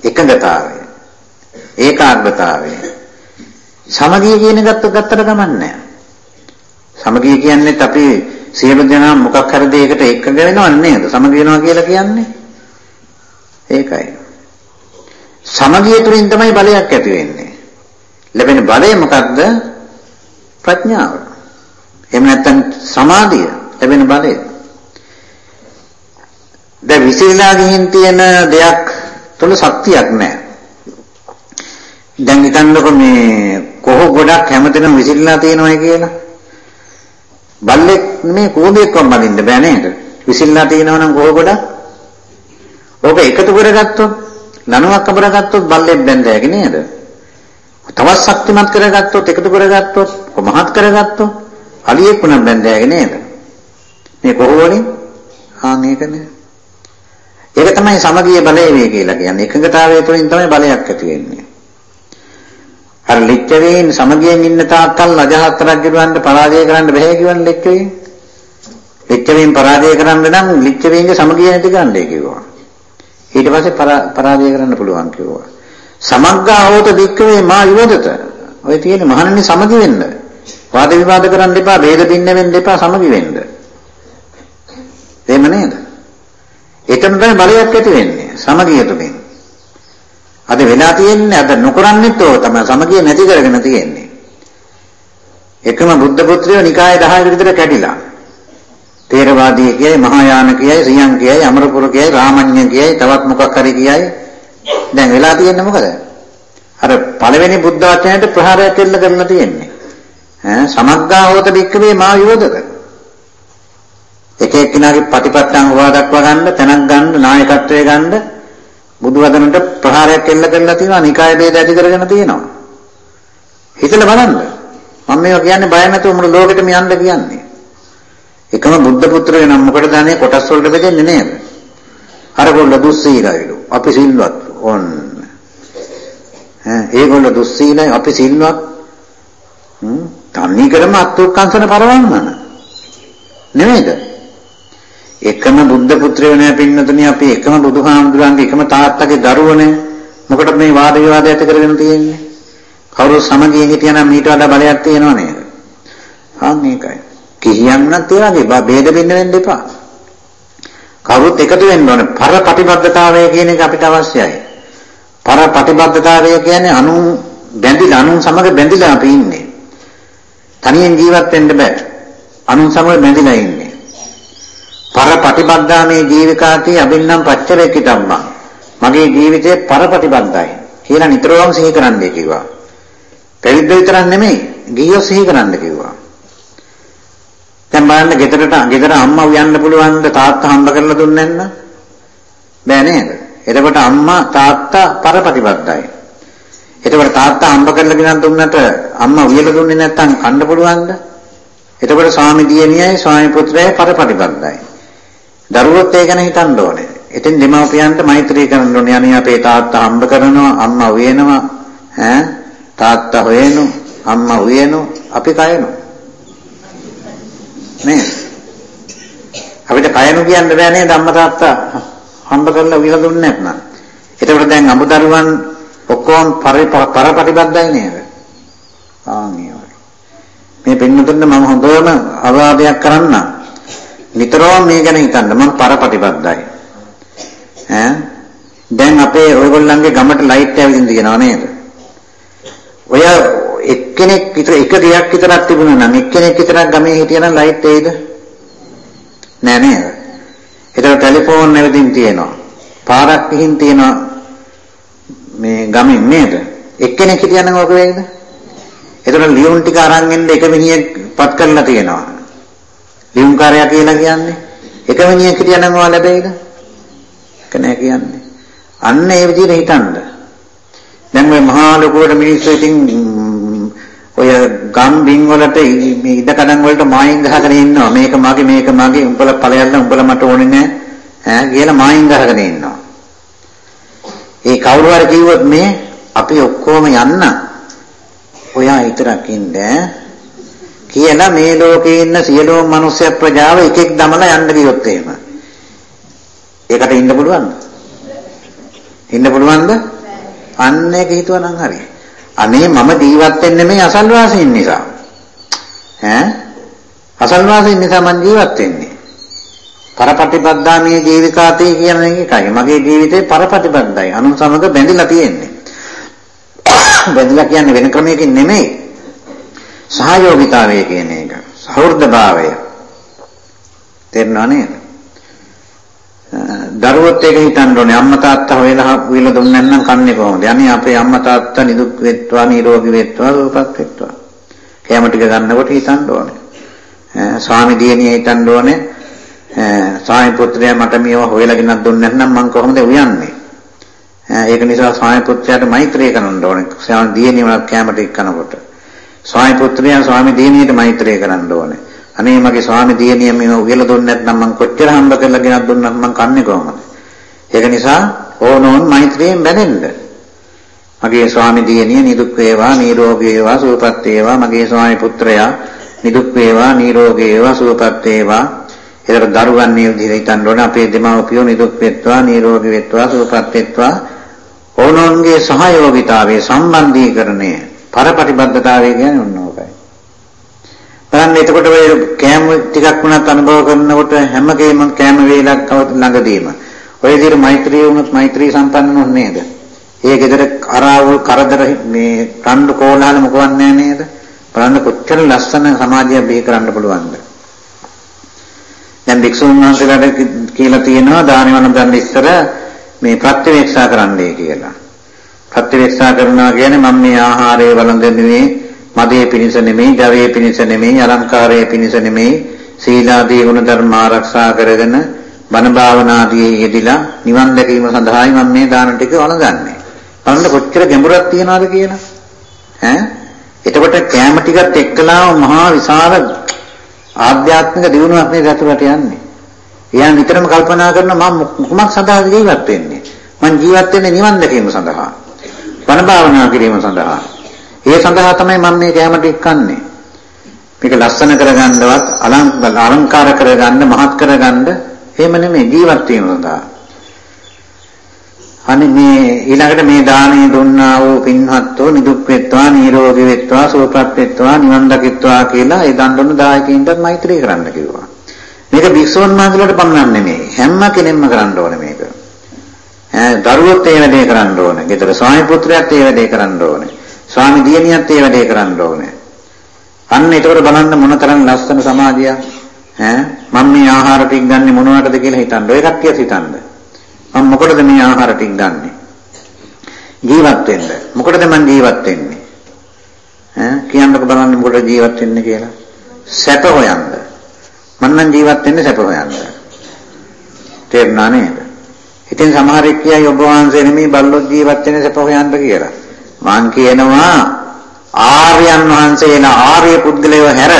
එකඟතාවය. ඒකාග්‍රතාවය. සමගිය කියන ගත්ත ගත්තට කමන්නේ සමගිය කියන්නේ අපි සියලු දෙනා මොකක් හරි දෙයකට එකඟ වෙනව නේද? සමගිය වෙනවා කියලා කියන්නේ. ඒකයි. සමගිය තුලින් තමයි බලයක් ඇති වෙන්නේ. ලැබෙන බලය මොකක්ද? ප්‍රඥාව. එහෙම නැත්නම් සමාධිය ලැබෙන බලය. දැන් විසිරලා ගිහින් තියෙන දෙයක් තුල ශක්තියක් නැහැ. දැන් හිතන්නකො මේ කොහ ගොඩක් හැමතැනම විසිරලා තියෙනවයි කියලා. බල්ලෙක් මේ කෝඹියෙක්වම බඳින්න බෑ නේද? විසිරලා තියෙනවා නම් කොහ ගොඩක්. ඕක එකතු කරගත්තොත්, ලණුවක් අපරගත්තොත් බල්ලෙක් බැඳෑගේ නේද? තවත් ශක්තිමත් කරගත්තොත්, එකතු කරගත්තොත්, මහත් කරගත්තොත්, අලියෙක් වුණා බැඳෑගේ නේද? මේ කොහ වලින් ආ මේකනේ. ඒක තමයි සමගිය බලය වේ කියලා කියන්නේ. එකඟතාවය තුළින් තමයි බලයක් ඇති වෙන්නේ. අර ලිච්ඡවීන් සමගියෙන් ඉන්න තාක්කල් අජහත් රජුරවන්ට පරාජය කරන්න බෑ කියවන ලිච්ඡවීන්. ලිච්ඡවීන් පරාජය කරන්න නම් ලිච්ඡවීන්ගේ සමගිය නැති කරන්නයි කිව්වා. ඊට පස්සේ පරාජය කරන්න පුළුවන් කිව්වා. සමග්ගාවෝත වික්කවේ මා යුවදත. ඔය තියෙන්නේ මහණනි සමගි වෙන්න. වාද විවාද කරන්න එපා, ભેද බින්න වෙන්න එපා, සමගි වෙන්න. එහෙම නේද? එතන තමයි බලයක් ඇති වෙන්නේ සමගිය තුලින්. අද වෙලා තියෙන්නේ අද නොකරන්නෙත් ඕක තමයි සමගිය නැති කරගෙන තියෙන්නේ. එකම බුද්ධ පුත්‍රයෝ නිකාය 10කට විතර කැඩිලා. තේරවාදී කියයි මහායාන කියයි රියන් කියයි අමරපුර කියයි රාමඤ්ඤ කියයි තවත් මොකක් හරි කියයි දැන් වෙලා තියෙන්නේ මොකද? අර පළවෙනි බුද්ධ වචනයට ප්‍රහාරයක් එල්ල කරලා තියෙන්නේ. ඈ සමග්ගාවෝත බික්කවේ මා යෝධක. එක එක්කිනාගේ ප්‍රතිපත්තන් හොවා දක්වා ගන්න තැනක් ගන්න නායකත්වය ගන්න බුදු වදනට ප්‍රහාරයක් එල්ල කරලා තියෙනවා නිකාය ભેද ඇති කරගෙන තියෙනවා. හිතලා බලන්න. මම මේවා කියන්නේ බය නැතුව මුළු ලෝකෙටම යන්න කියන්නේ. එකම බුද්ධ පුත්‍රයෝ නම් මොකටද අනේ කොටස් වලට බෙදෙන්නේ නේද? අරගොල්ල දුස්සීලයිලු. අපි සිල්වත්. ඕන්න ඈ ඒගොල්ල දුස්සීලයි අපි සිල්වත්. හ්ම් තන්නේ කරම අත්ුක්කංශන පරවන්නන නෙමෙයිද එකම බුද්ධ පුත්‍රයෝ නෑ පින්නතුනි අපි එකම බුදුහාමුදුරන්ගේ එකම තාත්තගේ දරුවනේ. මොකටද මේ වාද විවාද ඇති කරගෙන තියෙන්නේ? කවුරු සමගියෙන් හිටියනම් ඊට වඩා බලයක් තියෙනව නේද? ආන් මේකයි කිහියන්නත් ඒ වගේ ભેද බින්න වෙන්න එපා. කවුරුත් එකතු වෙන්න ඕනේ පර ප්‍රතිබද්ධතාවය කියන එක අපිට අවශ්‍යයි පර ප්‍රතිබද්ධතාවය කියන්නේ අනු බැඳිලා අනුන් සමග බැඳිලා අපි ඉන්නේ තනියෙන් ජීවත් වෙන්න බෑ අනුන් සමග බැඳිලා ඉන්නේ පර ප්‍රතිබද්ධාමේ ජීවිකාති අබින්නම් පච්චරේකි ධම්මා. මගේ ජීවිතේ පර ප්‍රතිබද්ධයි කියලා නිතරම සිහි කරන්නයි කිව්වා. පැවිද්ද විතරක් නෙමෙයි ගිහියෝ සිහි කරන්න කිව්වා. දැන් බලන්න ගෙදරට ගෙදර අම්මා උයන්න පුළුවන්ද තාත්තා හම්බ කරලා දුන්නේ නැත්නම්? බෑ නේද? එතකොට අම්මා තාත්තා පර ප්‍රතිබද්ධයි. එතකොට තාත්තා හම්බ කරලා ගෙනත් දුන්නට අම්මා උයලා දුන්නේ නැත්නම් කන්න පුළුවන්ද? එතකොට ස්වාමි දියණියයි ස්වාමි පුත්‍රයයි පර ප්‍රතිබද්ධයි. දරුවොත් ඒ ගැන හිතන්න ඕනේ. ඉතින් දෙමාපියන්ට මෛත්‍රී කරන්න ඕනේ. අනේ අපේ තාත්තා හම්බ කරනවා, අම්මා උයනවා, ඈ තාත්තා හොයනු, අම්මා උයනු, අපි කයනු. නේ? අපිට කයනු කියන්න බෑ නේද අම්මා තාත්තා හම්බ කරලා උයලා දුන්නේ නැත්නම්. ඒකට දැන් අමුදරුවන් ඔක්කොම පරපරිබද්ධයි නේද? ආ මේ පින්නතුන්ට මම හොඳම අවවාදයක් කරන්නම්. නිතරම මේ ගැන හිතන්න මම පරපටිබද්ධයි. ඈ දැන් අපේ ඔයගොල්ලන්ගේ ගමට ලයිට් ඇවිදින්න තියනවා නේද? ඔය එක්කෙනෙක් විතර එක ගයක් විතරක් තිබුණා නම් එක්කෙනෙක් විතරක් ගමේ හිටියනම් ලයිට් එයිද? නෑ නේද? ඒතර ටෙලිෆෝන් නැවතින් තියෙනවා. පාරක් ගිහින් තියෙනවා මේ ගමින් නේද? එක්කෙනෙක් හිටියනම් ඔක වේද? ඒතර ලියුම් ටික අරන් එන්න එක මිනිහෙක් පත් කරලා තියෙනවා. ලියුම්කාරයා කියලා කියන්නේ එක මිනිහෙක් හිටියනම් ඔයා ලැබෙයිද? එක නෑ කියන්නේ. අන්න ඒ විදිහට හිතන්න. දැන් මේ මහා ලොකුවට මිනිස්සු ඉතින් ඔය ගම් බින් වලට මේ ඉඩකඩම් වලට මායින් ගහගෙන ඉන්නවා. මේක මගේ මේක මගේ උඹලා ඵලයල්ල උඹලා මට ඕනේ නෑ ඈ කියලා මායින් ගහගෙන ඉන්නවා. ඒ කවුරු හරි කිව්වොත් මේ අපි ඔක්කොම යන්න ඔයා විතරක් ඉන්න කියලා මේ ලෝකේ ඉන්න සියලුම මනුෂ්‍ය ප්‍රජාව එකෙක් දමලා යන්න ගියොත් එහෙම. ඒකට ඉන්න පුළුවන්ද? ඉන්න පුළුවන්ද? අන්න ඒක හිතුවනම් හරි. අනේ මම ජීවත් වෙන්නේ මේ අසල්වාසීන් නිසා. ඈ අසල්වාසීන් නිසා මම ජීවත් වෙන්නේ. පරපටිපද්දාමී ජීවිකාතේ කියන එකයි. මගේ ජීවිතේ පරපටිපද්දයි. අනුන් සමග බැඳිලා තියෙන්නේ. බැඳිලා කියන්නේ වෙන ක්‍රමයකින් නෙමෙයි. සහයෝගිතාවය කියන එක. සහෘදභාවය. තේරුණා නේද? දරුවොත් එක හිතන්න ඕනේ අම්මා තාත්තා හොයලා වීල දුන්නේ නැත්නම් කන්නේ කොහොමද? අනේ අපේ අම්මා තාත්තා නිදුක් වෙත්වා නිරෝගී වෙත්වා සුවපත් වෙත්වා. කැම ටික ගන්නකොට හිතන්න ඕනේ. ස්වාමි දියණිය හිතන්න ඕනේ. ස්වාමි පුත්‍රයා මට මේවා හොයලා ගෙනත් දුන්නේ නැත්නම් මං කොහොමද උයන්නේ? ඒක නිසා ස්වාමි පුත්‍රයාට මෛත්‍රී කරන්න ඕනේ. ස්වාමි දියණියම කැම ටික කනකොට. ස්වාමි පුත්‍රයා ස්වාමි දියණියට මෛත්‍රී කරන්න ඕනේ. අනේ මගේ ස්වාමි දියණිය මේව උයලා දුන්නේ නැත්නම් මං කොච්චර හම්බ කරලා ගෙනත් දුන්නත් මං කන්නේ කොහොමද? ඒක නිසා ඕනෝන් මෛත්‍රියෙන් බැඳෙන්න. මගේ ස්වාමි දියණිය නිදුක් වේවා, නිරෝගී වේවා, සුවපත් වේවා. මගේ ස්වාමි පුත්‍රයා නිදුක් වේවා, නිරෝගී වේවා, සුවපත් වේවා. ඒතර දරුවන් මේ විදිහට හිතන්න ඕනේ අපේ දෙමව්පියෝ නිදුක් වෙත්වා, නිරෝගී වෙත්වා, සුවපත් වෙත්වා. ඕනෝන්ගේ සහයෝගිතාවේ සම්බන්ධීකරණය, පරපටිබද්ධතාවය කියන්නේ ඔන්න ඕකයි. බලන්න එතකොට ඔය කෑම ටිකක් වුණත් අනුභව කරනකොට හැම කේම කෑම වේලක් ළඟදීම ඔය විදිහට මෛත්‍රී වුණොත් මෛත්‍රී සම්පන්න වුණොත් නේද? ඒ ගෙදර අරාවල් කරදර මේ රණ්ඩු කෝලහල මොකවන්නේ නේද? බලන්න කොච්චර ලස්සන සමාජයක් බිහි කරන්න පුළුවන්ද? දැන් භික්ෂුන් වහන්සේලාට කියලා තියෙනවා දානවන දන්න ඉස්සර මේ ප්‍රත්‍යවේක්ෂා කරන්නයි කියලා. ප්‍රත්‍යවේක්ෂා කරනවා කියන්නේ මම මේ ආහාරය වළඳන්නේ මදේ පිණිස නෙමෙයි, ජවයේ පිණිස නෙමෙයි, අලංකාරයේ පිණිස නෙමෙයි, සීලාදී ගුණ ධර්ම ආරක්ෂා කරගෙන බණ භාවනාදී යෙදিলা නිවන් දැකීම සඳහායි මම මේ දාන ටික වළඳන්නේ. බලන්න කොච්චර ගැඹුරක් තියනවද කියලා. ඈ එතකොට කැම ටිකත් එක්කලාම මහා විශාල ආධ්‍යාත්මික දියුණුවක් මේ ගැතුලට යන්නේ. එයා නිතරම කල්පනා කරන මම කුමක් සඳහා ජීවත් වෙන්නේ? මං ජීවත් වෙන්නේ නිවන් දැකීම සඳහා. බණ භාවනා කිරීම සඳහා. ඒ සඳහා තමයි මම මේ කැම ටික කන්නේ. මේක ලස්සන කරගන්නවත් අලංකාර කරගන්න මහත් කරගන්න එහෙම නෙමෙයි ජීවත් වීම සඳහා. අනේ මේ ඊළඟට මේ දාණය දුන්නා වූ පින්වත්ෝ නිදුක් වෙත්වා නිරෝගී වෙත්වා සුවපත් වෙත්වා නිවන් දකිත්වා කියලා ඒ දන් දුන්න දායකයින්ටත් මෛත්‍රී කරන්න කිව්වා. මේක භික්ෂුන් වහන්සේලාට පමණක් නෙමෙයි හැම කෙනෙක්ම කරන්න ඕනේ මේක. ඈ දරුවොත් ඒ වැඩේ කරන්න ඕනේ. ගෙදර ස්වාමි පුත්‍රයාත් ඒ වැඩේ කරන්න ඕනේ. ස්වාමි දියණියත් ඒ වැඩේ කරන්න ඕනේ. අන්න ඒතකොට බලන්න මොනතරම් ලස්සන සමාජයක් ඈ මම මේ ආහාර ටික ගන්නෙ මොනවටද කියලා හිතන්න. ඔය කට්ටියත් හිතන්න. මම මොකටද මේ ආහාර ටික ගන්නෙ? ජීවත් වෙන්න. මොකටද මම ජීවත් වෙන්නේ? ඈ කියන්නකෝ බලන්න මොකටද ජීවත් වෙන්නේ කියලා. සැප හොයන්න. මම නම් ජීවත් වෙන්නේ සැප හොයන්න. තේරුණා නේද? ඉතින් සමහරෙක් කියයි ඔබ වහන්සේ නෙමෙයි බල්ලොත් ජීවත් වෙන්නේ සැප හොයන්න කියලා. මං කියනවා ආර්යයන් වහන්සේලා ආර්ය පුද්ගලයෝ හැර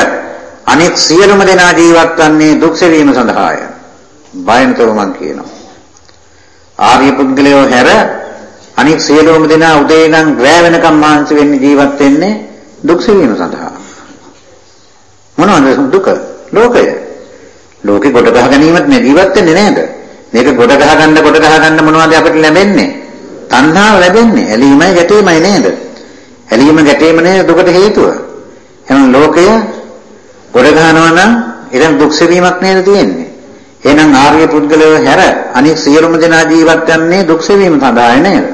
අනෙක් සියලුම දෙනා ජීවත් වන්නේ දුක් සෙවීම සඳහාය. බයන්තව මං කියනවා. ආර්ය පුද්ගලයෝ හැර අනෙක් සියලුම දෙනා උදේ ඉඳන් රැ වෙනකම් මාංශ වෙන්නේ ජීවත් වෙන්නේ දුක් සෙවීම සඳහා. මොනවද දුක? ලෝකය. ලෝකේ කොට ගහ ගැනීමත් නේ ජීවත් වෙන්නේ නේද? මේක කොට ගහ ගන්න කොට ගහ ගන්න මොනවද අපිට ලැබෙන්නේ? තණ්හාව ලැබෙන්නේ ඇලීමයි ගැටීමයි නේද? ඇලීම ගැටීම නේද දුකට හේතුව. එහෙනම් ලෝකය ගොඩ ගන්නවා නම් එතන දුක් සෙවීමක් නේද තියෙන්නේ. එහෙනම් ආර්ය පුද්ගලයෝ හැර අනිත් සියලුම දෙනා ජීවත් වන්නේ දුක් සෙවීම සඳහායි නේද?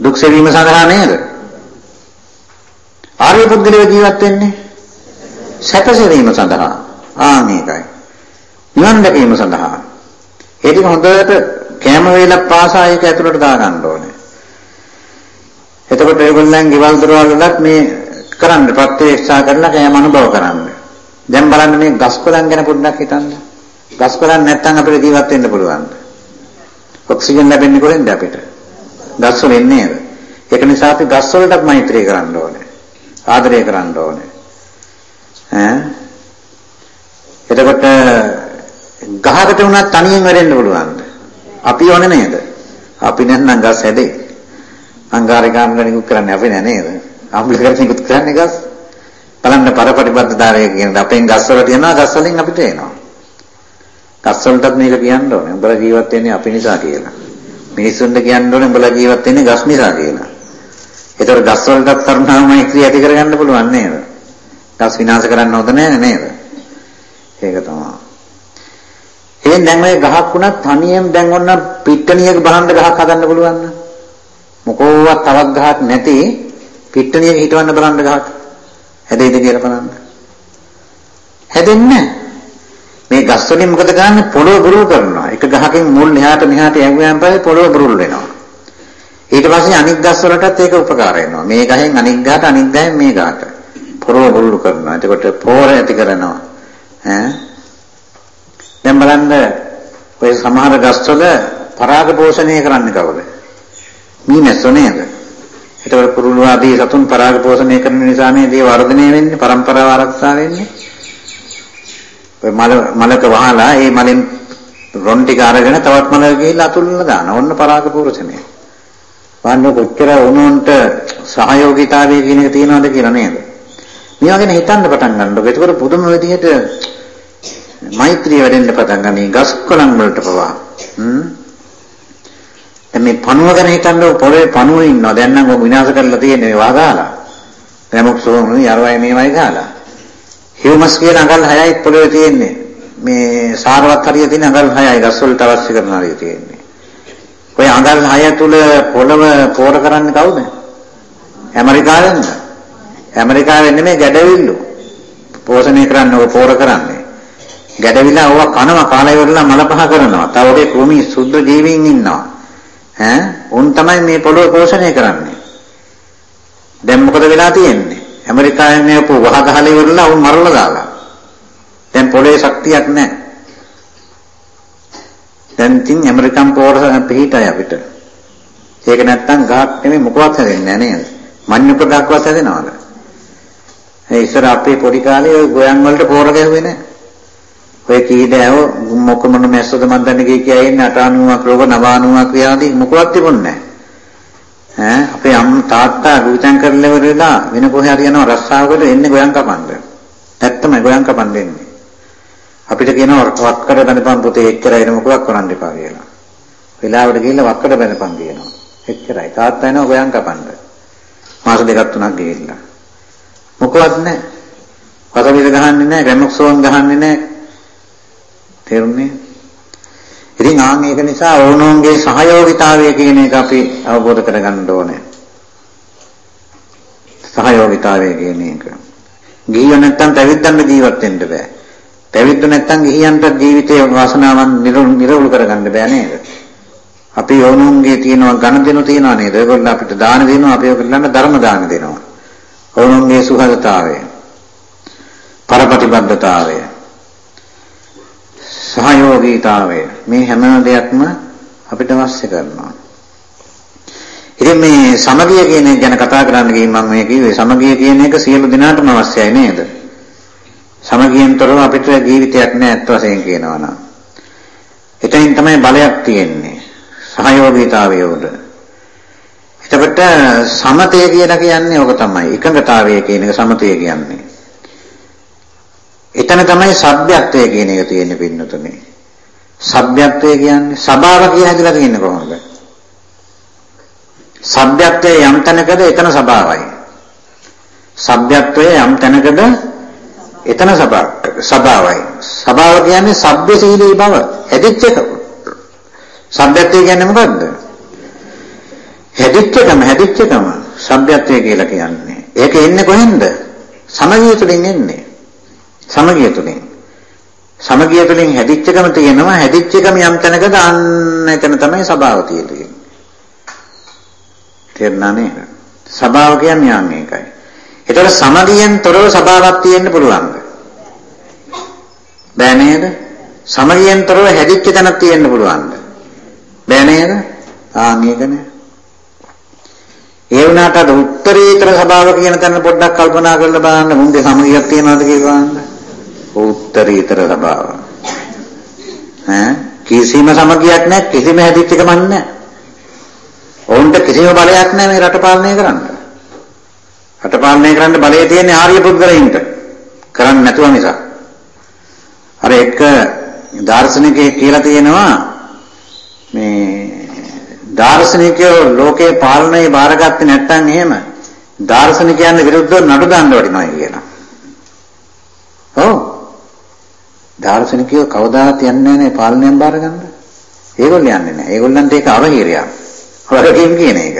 දුක් සෙවීම සඳහා නේද? ආර්ය පුද්ගලයෝ ජීවත් වෙන්නේ සැප සෙවීම සඳහා. ආ මේකයි. නිවන් දැකීම සඳහා. ඒ ටික හොඳට කැම වේලක් පාසා ඒක ඇතුළට දා ගන්න ඕනේ. එතකොට ඒගොල්ලන් ගෙවල් දොරවල් වලත් මේ කරන්න ප්‍රත්‍යක්ෂා කරලා කැම අනුභව කරන්න. දැන් බලන්න මේ ගස්කොලන් ගැන පොඩ්ඩක් හිතන්න. ගස්කොලන් නැත්තම් අපිට ජීවත් වෙන්න පුළුවන්. ඔක්සිජන් ලැබෙන්නේ කොහෙන්ද අපිට? ගස් වලින් නේද? ඒක නිසා අපි ගස් වලටත් මෛත්‍රී කරන්න ඕනේ. ආදරය කරන්න ඕනේ. ඈ එතකොට ගහකට වුණත් තනියෙන් වැරෙන්න පුළුවන්ද? අපි ඕනේ නේද? අපි නැත්නම් ගස් හැදේ. අංගාරිකාම් ගණිකුත් කරන්නේ අපි නෑ නේද? ආම්ල කරණිකුත් කරන්නේ ගස්. බලන්න පරපටිබද්ධතාවය කියන අපෙන් ගස් වල තියෙනවා ගස් වලින් අපිට එනවා. ගස් වලටත් මේක කියන්න ඕනේ. උඹලා ජීවත් වෙන්නේ අපි නිසා කියලා. මිනිස්සුන්ට කියන්න ඕනේ උඹලා ජීවත් වෙන්නේ ගස් නිසා කියලා. ඒතර ගස් වලටත් කරුණා මෛත්‍රිය ඇති කරගන්න පුළුවන් නේද? ගස් විනාශ කරන්න හොඳ නෑ නේද? ඒක තමයි. එහෙන් දැන් ඔය ගහක් වුණත් තනියෙන් දැන් ඔන්න පිට්ටනියක බලන්න ගහක් හදන්න පුළුවන් නේද? මොකෝවත් තවත් ගහක් නැති පිට්ටනියක හිටවන්න බලන්න ගහක්. හැදෙයිද කියලා බලන්න. හැදෙන්නේ මේ ගස් වලින් මොකද කරන්නේ පොළොව බුරුල් කරනවා. එක ගහකින් මුල් එහාට මෙහාට යැවුවාන් පස්සේ පොළොව බුරුල් වෙනවා. ඊට පස්සේ අනිත් ගස් වලටත් ඒක උපකාර වෙනවා. මේ ගහෙන් අනිත් ගහට අනිත් ගහෙන් මේ ගහට පොළොව බුරුල් කරනවා. එතකොට පෝර ඇති කරනවා. ඈ දැන් බලන්න ඔය සමහර ගස්වල පරාග පෝෂණය කරන්නේ කවුද? මීමැස්සෝ නේද? ඒතකොට කුරුළු ආදී සතුන් පරාග පෝෂණය කරන නිසා නේද ඒ වර්ධනය වෙන්නේ, પરම්පරාව ආරක්ෂා වෙන්නේ. ඔය මල මලක වහලා ඒ මලෙන් රොන් ටික අරගෙන තවත් මලක ගිහිල්ලා අතුල්ලා දානවා. ඔන්න පරාග පෝෂණය. බලන්න කොච්චර උණුන්ට සහයෝගීතාවය කියන එක තියනවද කියලා නේද? මේවා ගැන හිතන්න පටන් ගන්නකොට ඒකවල පුදුම විදිහට මෛත්‍රිය වැඩෙන්න පටන් ගන්නේ ගස් කොළන් වලට පවා. හ්ම්. දැන් මේ පණුව ගැන හිතන්න පොළවේ පණුව ඉන්නවා. දැන් නම් ඔක විනාශ කරලා තියෙන්නේ මේ වහගාලා. රැමුක් සෝමුනි යරවයි මේවයි ගාලා. හියුමස් කියන අඟල් 6යි පොළවේ තියෙන්නේ. මේ සාරවත් හරිය තියෙන අඟල් 6යි ගස් වලට අවශ්‍ය කරන හරිය තියෙන්නේ. ඔය අඟල් 6 තුල පොළව පෝර කරන්නේ කවුද? ඇමරිකාවෙන්ද? ඇමරිකාවෙන් නෙමෙයි ගැඩවිල්ලු. පෝෂණය කරන්නේ ඔය පෝර කරන්නේ. ගැඩවිලා ඕවා කනවා කාලය වෙරලා මල පහ කරනවා. තව ඔගේ කෘමි සුද්ධ ජීවීන් ඉන්නවා. ඈ උන් තමයි මේ පොළොව පෝෂණය කරන්නේ. දැන් මොකද වෙලා තියෙන්නේ? ඇමරිකාවෙන් නේපු වහ ගහලා ඉවරලා උන් මරලා දාලා. දැන් පොළොවේ ශක්තියක් නැහැ. දැන් තින් ඇමරිකන් පෝර පිහිටයි අපිට. ඒක නැත්තම් ගහක් නෙමෙයි මොකවත් හැදෙන්නේ නැහැ නේද? මඤ්ඤු ප්‍රදක්වත් හැදෙනවද? ඒ ඉස්සර අපේ පොඩි කාලේ ඔය ගොයන් වලට පෝර ගැහුවේ නැහැ. ඔය කීදෑව මොකමන මැස්සද මන් දන්නේ කී කියා ඉන්නේ 89ක් රෝග 99ක් ව්‍යාධි මොකවත් තිබුණේ නැහැ. ඈ අපේ අම්ම තාත්තා ගුවිතං කරලා ඉවරලා වෙන කොහේ හරි යනවා රස්සාවකට එන්නේ ගොයන් කපන්න. ඇත්තමයි ගොයන් කපන්න එන්නේ. අපිට කියනවා වක්කඩ බඳපන් පුතේ එච්චරයි නේ මොකක් කරන්න එපා කියලා. වෙලාවට ගිහිල්ලා වක්කඩ බඳපන් කියනවා. එච්චරයි. තාත්තා එනවා ගොයන් කපන්න. මාස දෙකක් තුනක් ගිහිල්ලා. මොකවත් නැහැ. පතවිල ගහන්නේ නැහැ, රැමොක්සෝන් ගහන්නේ නැහැ. තේරුණේ? ඉතින් ආන් ඒක නිසා ඕනෝන්ගේ සහයෝගිතාවය කියන එක අපි අවබෝධ කරගන්න ඕනේ. සහයෝගිතාවය කියන එක. ගිහියෝ නැත්තම් පැවිද්දන්න ජීවත් වෙන්න බෑ. පැවිද්ද නැත්තම් ගිහියන්ට ජීවිතේ වාසනාවන් නිරවුල් කරගන්න බෑ නේද? අපි ඕනෝන්ගේ තියෙනවා ඝන දෙනු තියනවා නේද? ඒගොල්ලෝ අපිට දාන දෙනවා අපි ඒගොල්ලන්ට ධර්ම දාන දෙනවා. ඕනෝන්ගේ සුහදතාවය. පරපටිබද්ධතාවය. සහයෝගීතාවය මේ හැම දෙයක්ම අපිට අවශ්‍ය කරනවා. ඉතින් මේ සමගිය කියන එක ගැන කතා කරන්න ගිහින් මම මේ කිව්වේ සමගිය කියන එක සියලු දෙනාටම අවශ්‍යයි නේද? සමගියෙන් තොරව අපිට ජීවිතයක් නෑ අත් වශයෙන් කියනවා නම්. එතනින් තමයි බලයක් තියෙන්නේ. සහයෝගීතාවය උඩ. එතකොට සමතය කියලා කියන්නේ ඕක තමයි. එකඟතාවය කියන එක සමතය කියන්නේ. එතන තමයි සભ્યත්වය කියන එක තියෙන්නේ පින්නතුනේ. සભ્યත්වය කියන්නේ සබාව කියලා හදලා තියෙන්නේ කොහොමද? සભ્યත්වය යම් තැනකද එතන සබාවයි. සભ્યත්වය යම් තැනකද එතන සබාවයි. සබාව කියන්නේ සભ્ય සීලී බව හැදිච්ච එක. සભ્યත්වය කියන්නේ මොකද්ද? හැදිච්ච එකම හැදිච්ච එකම සભ્યත්වය කියලා කියන්නේ. ඒක එන්නේ කොහෙන්ද? සමගිය තුලින් එන්නේ. සමගිය තුලින්. සමගිය තුලින් හැදිච්චකම තියෙනවා හැදිච්චකම යම් තැනකද අන්න එතන තමයි සබාව තියෙන්නේ. තේරුණා නේද? සබාව කියන්නේ යම් මේකයි ඒතකොට සමගියෙන් තොරව සබාවක් තියෙන්න පුළුවන්ද? බෑ නේද? සමගියෙන් තොරව හැදිච්ච තැනක් තියෙන්න පුළුවන්ද? බෑ නේද? ආ මේකනේ ඒ වුණාට අද උත්තරීතර සබාව කියන තැන පොඩ්ඩක් කල්පනා කරලා බලන්න මුන්ගේ සමගියක් තියනවද කියලා බලන්න. උත්තරීතර ස්වභාව. ඈ කිසිම සමගියක් නැහැ කිසිම හැදිච්ච එකක් නැහැ. ඔවුන්ට කිසිම බලයක් නැහැ මේ රට පාලනය කරන්න. රට පාලනය කරන්න බලය තියෙන්නේ ආර්ය පුද්ගලයින්ට. කරන්නේ නැතුව නිසා. අර එක දාර්ශනිකයෙක් කියලා තියෙනවා මේ දාර්ශනිකයෝ ලෝකේ පාලනය බාරගත්තේ නැත්නම් එහෙම දාර්ශනිකයන් විරුද්ධව නඩු දාන්න වටිනවා කියලා. ඔව්. දාර්ශනිකයෝ කවදාවත් යන්නේ නැහැ පාලනයෙන් බාර ගන්න. ඒගොල්ලෝ යන්නේ නැහැ. ඒගොල්ලන්ට ඒක අවහිරයක්. වරකින් කියන එක.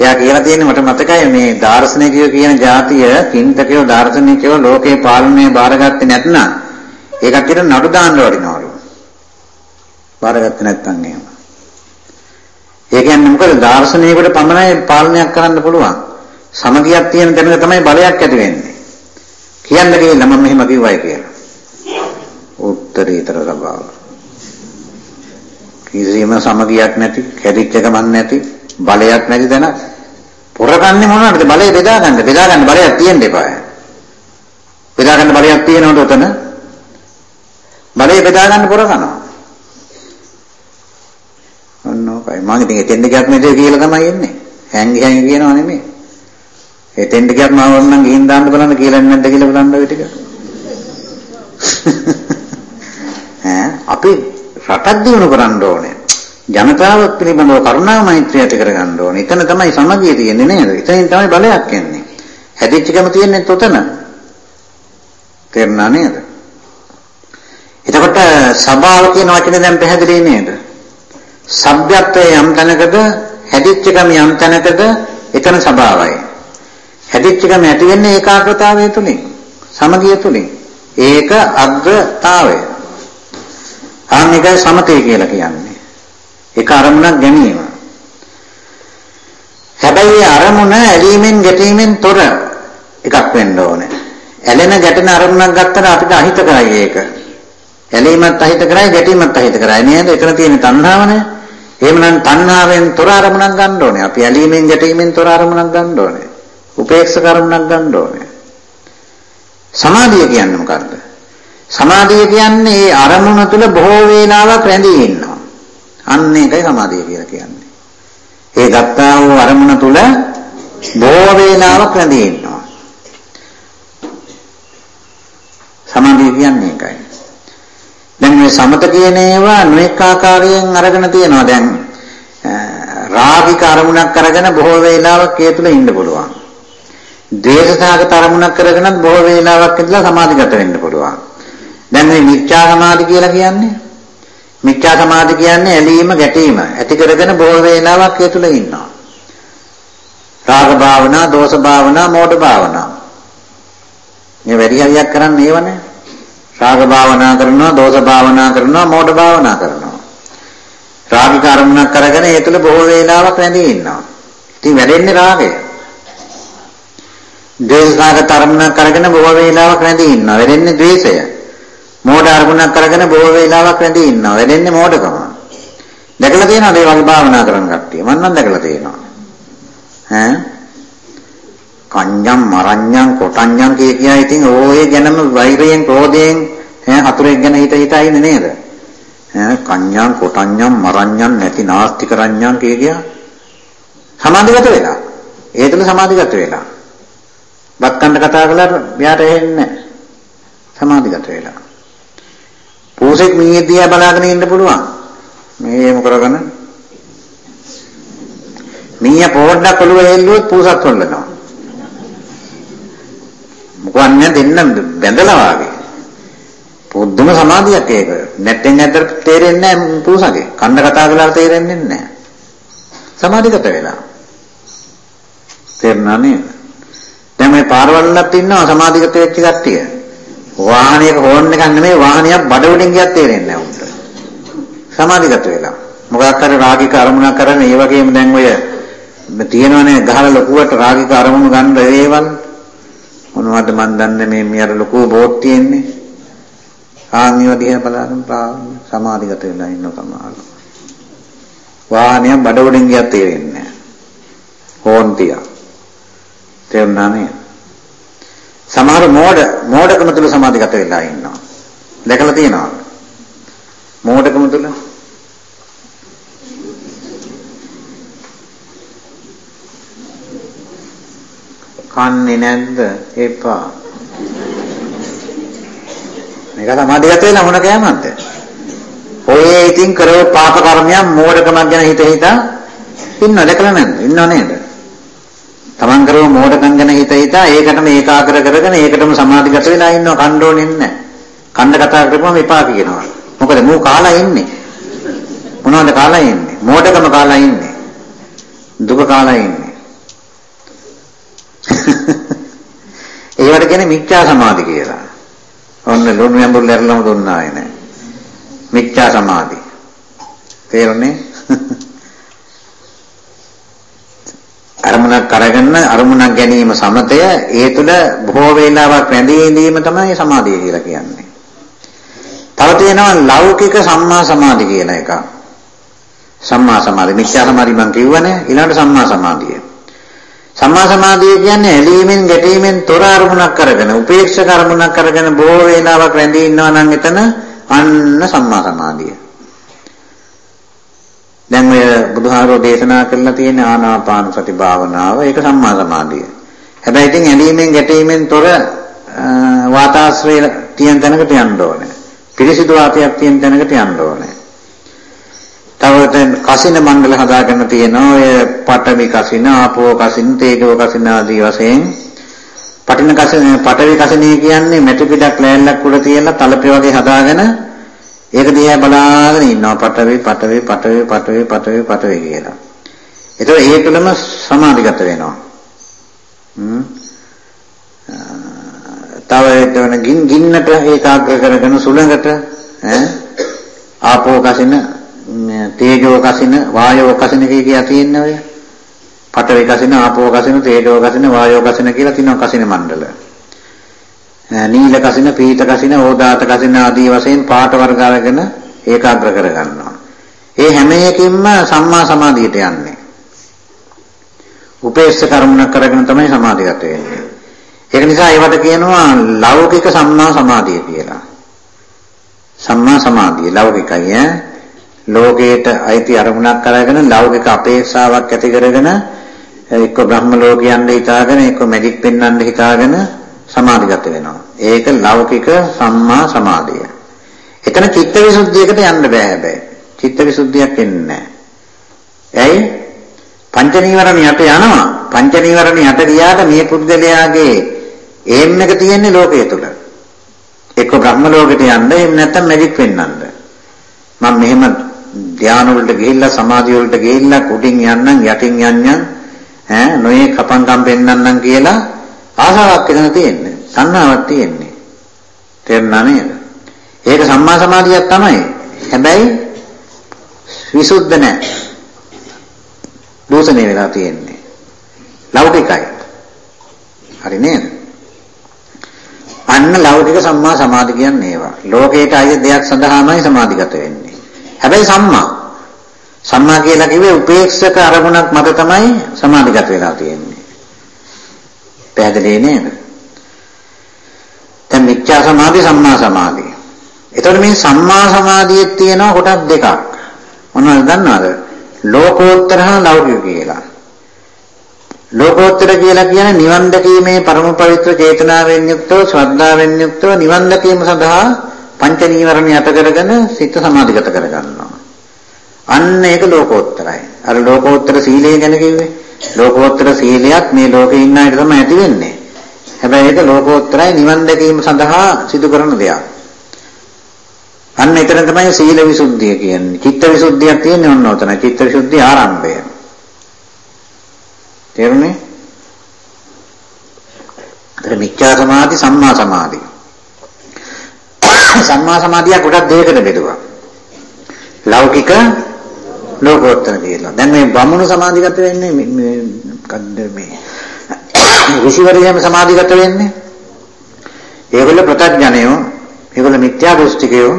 එයා කියලා තියෙන්නේ මට මතකයි මේ දාර්ශනිකයෝ කියන જાතිය චින්තකයෝ දාර්ශනිකයෝ ලෝකේ පාලනය බාරගත්තේ නැත්නම් ඒකට නඩු දාන්න වටිනවලු. බාරගත්තේ නැත්නම් එහෙම. ඒ කියන්නේ මොකද දාර්ශනිකයට පමණයි පාලනයක් කරන්න පුළුවන්. සමගියක් තියෙන තැනක තමයි බලයක් ඇති වෙන්නේ. කියන්න කියලා මම මෙහෙම කිව්වයි කියලා. උත්තරීතර ස්වභාව. කිසිම සමගියක් නැති, කැඩිච්ච ගමන් නැති, බලයක් නැති තැන පොරකන්නේ මොනවද? බලය බෙදා ගන්න. බෙදා ගන්න බලයක් තියෙන්න එපා. බෙදා ගන්න බලයක් තියෙනවද උතන? බලය බෙදා ගන්න පොරකනවා. ඔන්න ඔකයි. මම ඉතින් එතෙන්ද ගියත් නේද කියලා තමයි එන්නේ. හැංගි හැංගි කියනවා නෙමෙයි. එතෙන්ද ගියත් මම ඕනනම් ගිහින් දාන්න බලන්න කියලා නැද්ද කියලා බලන්න ඔය ටික. *laughs* ඈ අපි රටක් දිනු කරන්න ඕනේ. ජනතාව පිළිබඳව කරුණා මෛත්‍රිය ඇති කරගන්න ඕනේ. එතන තමයි සමගිය තියෙන්නේ නේද? එතනින් තමයි බලයක් එන්නේ. හැදිච්චකම තියෙන්නේ තොතන. තේරුණා නේද? එතකොට සබාව කියන වචනේ දැන් පැහැදිලි නේද? සભ્યත්වයේ යම් තැනකද හැදිච්චකම යම් තැනකද එතන සබාවයි. හැදිච්චකම ඇති වෙන්නේ ඒකාග්‍රතාවය තුලින්. සමගිය තුලින්. ඒක අග්‍රතාවය. ආනිකයි සමතේ කියලා කියන්නේ. ඒක අරමුණක් ගැනීම. හැබැයි අරමුණ ඇලීමෙන් ගැටීමෙන් තොර එකක් වෙන්න ඕනේ. ඇලෙන ගැටෙන අරමුණක් ගත්තට අපිට අහිත කරයි ඒක. ඇලීමත් අහිත කරයි ගැටීමත් අහිත කරයි නේද? එතන තියෙන තණ්හාවනේ. එහෙමනම් තණ්හාවෙන් තොර අරමුණක් ගන්න ඕනේ. අපි ඇලීමෙන් ගැටීමෙන් තොර අරමුණක් ගන්න ඕනේ. උපේක්ෂක අරමුණක් ගන්න ඕනේ. සමාධිය කියන්නේ මොකද්ද? සමාධිය කියන්නේ ඒ අරමුණ තුල බොහෝ වේලාවක් රැඳී ඉන්නවා. අන්න ඒකයි සමාධිය කියලා කියන්නේ. ඒ ගත්තා වූ අරමුණ තුල බොහෝ වේලාවක් රැඳී ඉන්නවා. සමාධිය කියන්නේ ඒකයි. දැන් මේ සමත කියන ඒවා නොඑක ආකාරයෙන් අරගෙන තියෙනවා. දැන් රාගික අරමුණක් අරගෙන බොහෝ වේලාවක් ඒ තුල ඉන්න පුළුවන්. ද්වේෂසහගත අරමුණක් කරගෙනත් බොහෝ වේලාවක් ඉඳලා සමාධිගත වෙන්න පුළුවන්. දැන් මේ මිච්ඡා සමාධි කියලා කියන්නේ මිච්ඡා සමාධි කියන්නේ ඇලීම ගැටීම ඇති කරගෙන බොහෝ වේලාවක් ඒ තුල ඉන්නවා. රාග භාවනා, දෝෂ භාවනා, මෝඩ භාවනා. මේ වැඩි හරියක් කරන්නේ ඒවනේ. රාග භාවනා කරනවා, දෝෂ භාවනා කරනවා, මෝඩ භාවනා කරනවා. රාගික අරමුණක් කරගෙන ඒ තුල බොහෝ වේලාවක් රැඳී ඉන්නවා. ඉතින් වැඩෙන්නේ රාගය. ද්වේෂසහගත අරමුණක් අරගෙන බොහෝ වේලාවක් රැඳී ඉන්නවා. වෙරෙන්නේ ද්වේෂය. මෝඩ අරමුණක් අරගෙන බොහෝ වේලාවක් රැඳී ඉන්නවා. වෙරෙන්නේ මෝඩකම. දැකලා තියෙනවද ඒ වගේ භාවනා කරන කට්ටිය? මම නම් දැකලා තියෙනවා. ඈ කඤ්ඤම් මරඤ්ඤම් කොටඤ්ඤම් කිය කියා ඉතින් ඕයේ ගැනම වෛරයෙන් ක්‍රෝධයෙන් ඈ හතුරෙක් ගැන හිත හිතා ඉන්නේ නේද? ඈ කඤ්ඤම් කොටඤ්ඤම් මරඤ්ඤම් නැති නාස්තිකරඤ්ඤම් කිය කියා සමාධිගත වෙලා. ඒ තුල සමාධිගත වෙලා. බත් කන්න කතා කළාට මෙයාට ඇහෙන්නේ සමාධිගත වෙලා. පූසෙක් මීයේ දිහා බලාගෙන ඉන්න පුළුවන්. මේ එහෙම කරගෙන මීයා පොඩ්ඩක් ඔළුව හෙල්ලුවොත් පූසත් හොල්ලනවා. මොකන්නේ දෙන්න බැඳලා වාගේ. පොද්දුම සමාධියක් ඒක. නැත්නම් ඇත්තට තේරෙන්නේ නැහැ පූසගේ. කන්න කතා කළාට තේරෙන්නේ නැහැ. සමාධිගත වෙලා. තේරුණා නේද? දැන් මේ පාරවල්ලත් ඉන්නවා සමාධිගත වෙච්ච කට්ටිය. වාහනයක හෝන් එකක් නෙමෙයි වාහනයක් බඩ උඩින් ගියත් තේරෙන්නේ නැහැ උන්ට. සමාධිගත වෙලා. මොකක් හරි රාගික අරමුණක් කරන ඒ වගේම දැන් ඔය තියෙනවනේ ගහලා ලොකුවට රාගික අරමුණු ගන්න ඒවල් මොනවද මන් දන්නේ මේ මියර ලොකු බෝට් තියෙන්නේ. ආන්නිය දිහා බලන සමාධිගත වෙලා ඉන්න සමහර. වාහනයක් බඩ උඩින් ගියත් තේරෙන්නේ නැහැ. හෝන් තියා. තේරුණා නේද? සමහර මෝඩ මෝඩකම තුල සමාධිගත වෙලා ඉන්නවා. දැකලා තියෙනවද? මෝඩකම තුල කන්නේ නැද්ද? එපා. මේක සමාධිගත වෙලා මොන කෑමක්ද? ඔය ඉතින් කරව පාප කර්මයන් මෝඩකමක් ගැන හිත හිතා ඉන්නව දැකලා නැද්ද? ඉන්නව නේද? තමන් කරව මෝඩකම් ගැන හිත හිතා ඒකටම ඒකාග්‍ර කරගෙන ඒකටම සමාධිගත වෙලා ඉන්නවා කණ්ඩ ඕනේ නැහැ. කණ්ඩ කතා කරපුවම එපා කියනවා. මොකද මූ කාලා ඉන්නේ. මොනවද කාලා ඉන්නේ? මෝඩකම කාලා ඉන්නේ. දුක කාලා ඉන්නේ. *laughs* ඒවට කියන්නේ මිත්‍යා සමාධි කියලා. ඔන්න ලුණු යඹුල් ලැරලම දුන්නා එනේ. මිත්‍යා සමාධි. තේරුණේ? අරමුණක් අරගෙන අරමුණක් ගැනීම සමතය ඒ තුල බොහෝ වේලාවක් රැඳී ඉඳීම තමයි සමාධිය කියලා කියන්නේ. තව තියෙනවා ලෞකික සම්මා සමාධි කියන එක. සම්මා සමාධි මිත්‍යා සමාධි මම කිව්වනේ ඊළඟට සම්මා සමාධිය. සම්මා සමාධිය කියන්නේ ඇලීමෙන් ගැටීමෙන් තොර අරමුණක් අරගෙන උපේක්ෂක අරමුණක් අරගෙන බොහෝ වේලාවක් රැඳී ඉන්නවා නම් එතන අන්න සම්මා සමාධිය. දැන් ඔය බුදුහාරෝ දේශනා කරලා තියෙන ආනාපාන සති භාවනාව ඒක සම්මා සමාධිය. හැබැයි ඉතින් ඇලීමෙන් ගැටීමෙන් තොර වාතාශ්‍රය තියෙන තැනකට යන්න ඕනේ. පිරිසිදු වාතයක් තියෙන තැනකට යන්න ඕනේ. තව දැන් කසින මණ්ඩල හදාගෙන තියෙනවා ඔය පඨවි කසින, ආපෝ කසින, තේජෝ කසින ආදී වශයෙන් පටින කසින පඨවි කසිනේ කියන්නේ මැටි පිටක් ලෑල්ලක් උඩ තියලා තලපෙ වගේ හදාගෙන ඒක දිහා බලාගෙන ඉන්නවා පඨවි පඨවි පඨවි පඨවි පඨවි පඨවි කියලා. ඒතකොට ඒ තුළම සමාධිගත වෙනවා. හ්ම්. තව එතන ගින් ගින්නට ඒකාග්‍ර කරගෙන සුළඟට ඈ ආපෝ කසින තේජෝ කසින වායෝ කසින කියා තියෙන්නේ ඔය. පඨවි කසින ආපෝ කසින තේජෝ කසින වායෝ කසින කියලා තියෙනවා කසින මණ්ඩල. නීල කසින, පීත කසින, ඕදාත කසින ආදී වශයෙන් පාට වර්ග අරගෙන ඒකාග්‍ර කර ගන්නවා. ඒ හැම එකකින්ම සම්මා සමාධියට යන්නේ. උපේක්ෂ කර්මණ කරගෙන තමයි සමාධිගත වෙන්නේ. ඒක නිසා ඒවට කියනවා ලෞකික සම්මා සමාධිය කියලා. සම්මා සමාධිය ලෞකිකයි ඈ. ලෝකයට අයිති අරමුණක් කරගෙන ලෞකික අපේක්ෂාවක් ඇති කරගෙන එක්ක බ්‍රහ්ම ලෝකයන්ට හිතාගෙන එක්ක මැජික් පෙන්වන්න හිතාගෙන සමාධිගත වෙනවා. ඒක ලෞකික සම්මා සමාධිය. එතන චිත්තවිසුද්ධියකට යන්න බෑ හැබැයි. චිත්තවිසුද්ධියක් එන්නේ නැහැ. ඇයි? පංච නීවරණ යට යනවා. පංච නීවරණ යට ගියාට මේ පුද්ගලයාගේ ඒම් එක තියෙන්නේ ලෝකයේ තුල. එක්ක බ්‍රහ්ම ලෝකෙට යන්න එහෙම නැත්නම් මැජික් වෙන්නන්න. මම මෙහෙම ධාන වලට ගිහිල්ලා සමාධිය වලට ගිහිල්ලා කුඩින් යන්නම් යටින් යන්නම් ඈ නොයේ කපංකම් පෙන්නන්නම් කියලා ආසාවක් එතන තියෙන්නේ. සංහාවක් තියෙන්නේ. තේරුණා නේද? ඒක සම්මා සමාධියක් තමයි. හැබැයි විසුද්ධ නැහැ. දූෂණය වෙලා තියෙන්නේ. ලෞකිකයි. හරි නේද? අන්න ලෞකික සම්මා සමාධි කියන්නේ ඒවා. ලෝකයට අයිති දෙයක් සඳහාමයි සමාධිගත වෙන්නේ. හැබැයි සම්මා සම්මා කියලා කිව්වේ උපේක්ෂක අරමුණක් මත තමයි සමාධිගත වෙලා තියෙන්නේ. පැහැදිලි නේද? දැන් මිත්‍යා සමාධි සම්මා සමාධි. එතකොට මේ සම්මා සමාධියේ තියෙන කොටස් දෙකක්. මොනවද දන්නවද? ලෝකෝත්තර හා ලෞකික කියලා. ලෝකෝත්තර කියලා කියන්නේ නිවන් දැකීමේ පරම පවිත්‍ර චේතනාවෙන් යුක්තව ශ්‍රද්ධාවෙන් යුක්තව නිවන් දැකීම සඳහා පංච නීවරණ යට කරගෙන සිත සමාධිගත කරගන්නවා. අන්න ඒක ලෝකෝත්තරයි. අර ලෝකෝත්තර සීලය ගැන කිව්වේ. ලෝකෝත්තර සීලයක් මේ ලෝකේ ඉන්න අයට තමයි ඇති වෙන්නේ. හැබැයි ඒක ලෝකෝත්තරයි නිවන් දැකීම සඳහා සිදු කරන දෙයක්. අන්න එතන තමයි සීල විසුද්ධිය කියන්නේ. චිත්ත විසුද්ධියක් තියෙන්නේ ඔන්න ඔතන. චිත්ත විසුද්ධිය ආරම්භය. තේරුණේ? ඒතර මිච්ඡා සමාධි සම්මා සමාධි. *coughs* සම්මා සමාධිය කොටස් දෙකකට බෙදුවා. ලෞකික ලෝකෝත්තර කියලා. දැන් මේ බමුණු සමාධිගත වෙන්නේ මේ මොකද්ද මේ ඍෂිවරයම සමාධිගත වෙන්නේ. ඒගොල්ල ප්‍රත්‍යඥයෝ, ඒගොල්ල මිත්‍යා දෘෂ්ටිකයෝ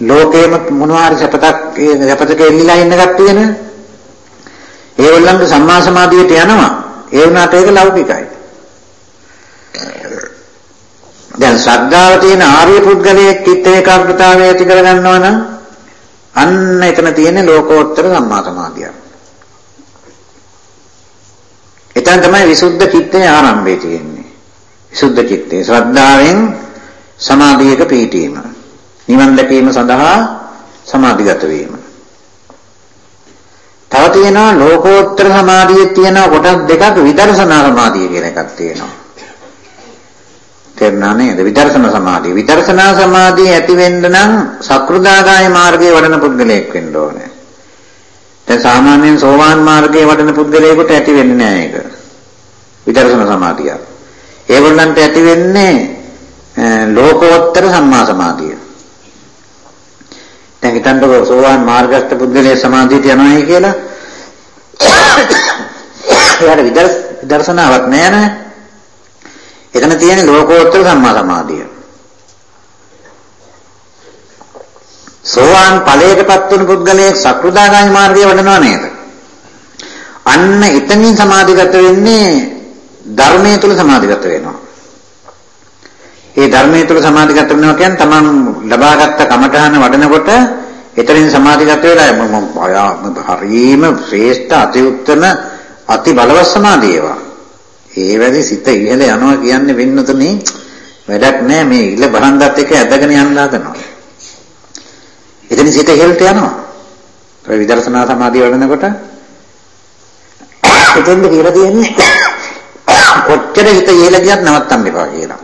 ලෝකේම මොනවා හරි සපතක් සපතක එල්ලිලා ඉන්න කට්ටියනේ. ඒගොල්ලන්ගේ සම්මා සමාධියට යනවා. ඒ වුණාට ඒක ලෞකිකයි. දැන් ශ්‍රද්ධාව තියෙන ආර්ය පුද්ගලයෙක් චිත්ත ඒකාග්‍රතාවය ඇති කරගන්නවා නම් අන්න එතන තියෙන ලෝකෝත්තර සම්මා සමාධිය. එතන තමයි විසුද්ධ චිත්තේ ආරම්භය තියෙන්නේ. විසුද්ධ චිත්තේ ශ්‍රද්ධාවෙන් සමාධියක පිහිටීම. නිවන් දැකීම සඳහා සමාධිගත වීම. තව තියෙනවා ලෝකෝත්තර සමාධිය තියෙනවා කොටස් දෙකක් විදර්ශනා සමාධිය කියලා එකක් තියෙනවා. තේරුණා නේද? විදර්ශනා සමාධිය. විදර්ශනා සමාධිය ඇති වෙන්න නම් සක්‍රුදාගාය මාර්ගයේ වඩන පුද්ගලයෙක් වෙන්න ඕනේ. දැන් සාමාන්‍යයෙන් සෝවාන් මාර්ගයේ වඩන පුද්ගලයෙකුට ඇති වෙන්නේ නැහැ ඒක. විදර්ශනා සමාධිය. ඒගොල්ලන්ට ඇති වෙන්නේ ලෝකෝත්තර සම්මා සමාධිය. දැන් හිතන්නකෝ සෝවාන් මාර්ගස්ත පුද්ගලයා සමාධියට යනවායි කියලා. *coughs* එයාට විදර්ශනාවක් නෑ නෑ. එතන තියෙන ලෝකෝත්තර සම්මා සමාධිය. සෝවාන් ඵලයටපත් වුණු පුද්ගලයෙක් සකෘදාගාමී මාර්ගයේ වඩනවා නේද? අන්න එතනින් සමාධිගත වෙන්නේ ධර්මයේ තුල සමාධිගත වෙනවා. ඒ ධර්මයේ තුල සමාධිගත වෙනවා කියන්නේ තමන් ලබාගත් කමඨහන වඩනකොට එතනින් සමාධිගත වෙලා හරීම ශ්‍රේෂ්ඨ අති උත්තම අති බලවත් සමාධියවා. ඒ වැඩි සිත ඉහළ යනවා කියන්නේ වෙන්නතුනේ වැඩක් නෑ මේ ඉල බහන්දත් එක ඇදගෙන යන්න හදනවා. එතන සිත ඉහළට යනවා. ඒ විදර්ශනා සමාධිය වඩනකොට එතෙන්ද කියලා තියෙන්නේ *coughs* කොච්චර හිත ඉහළ ගියත් නවත්තන්න එපා කියලා.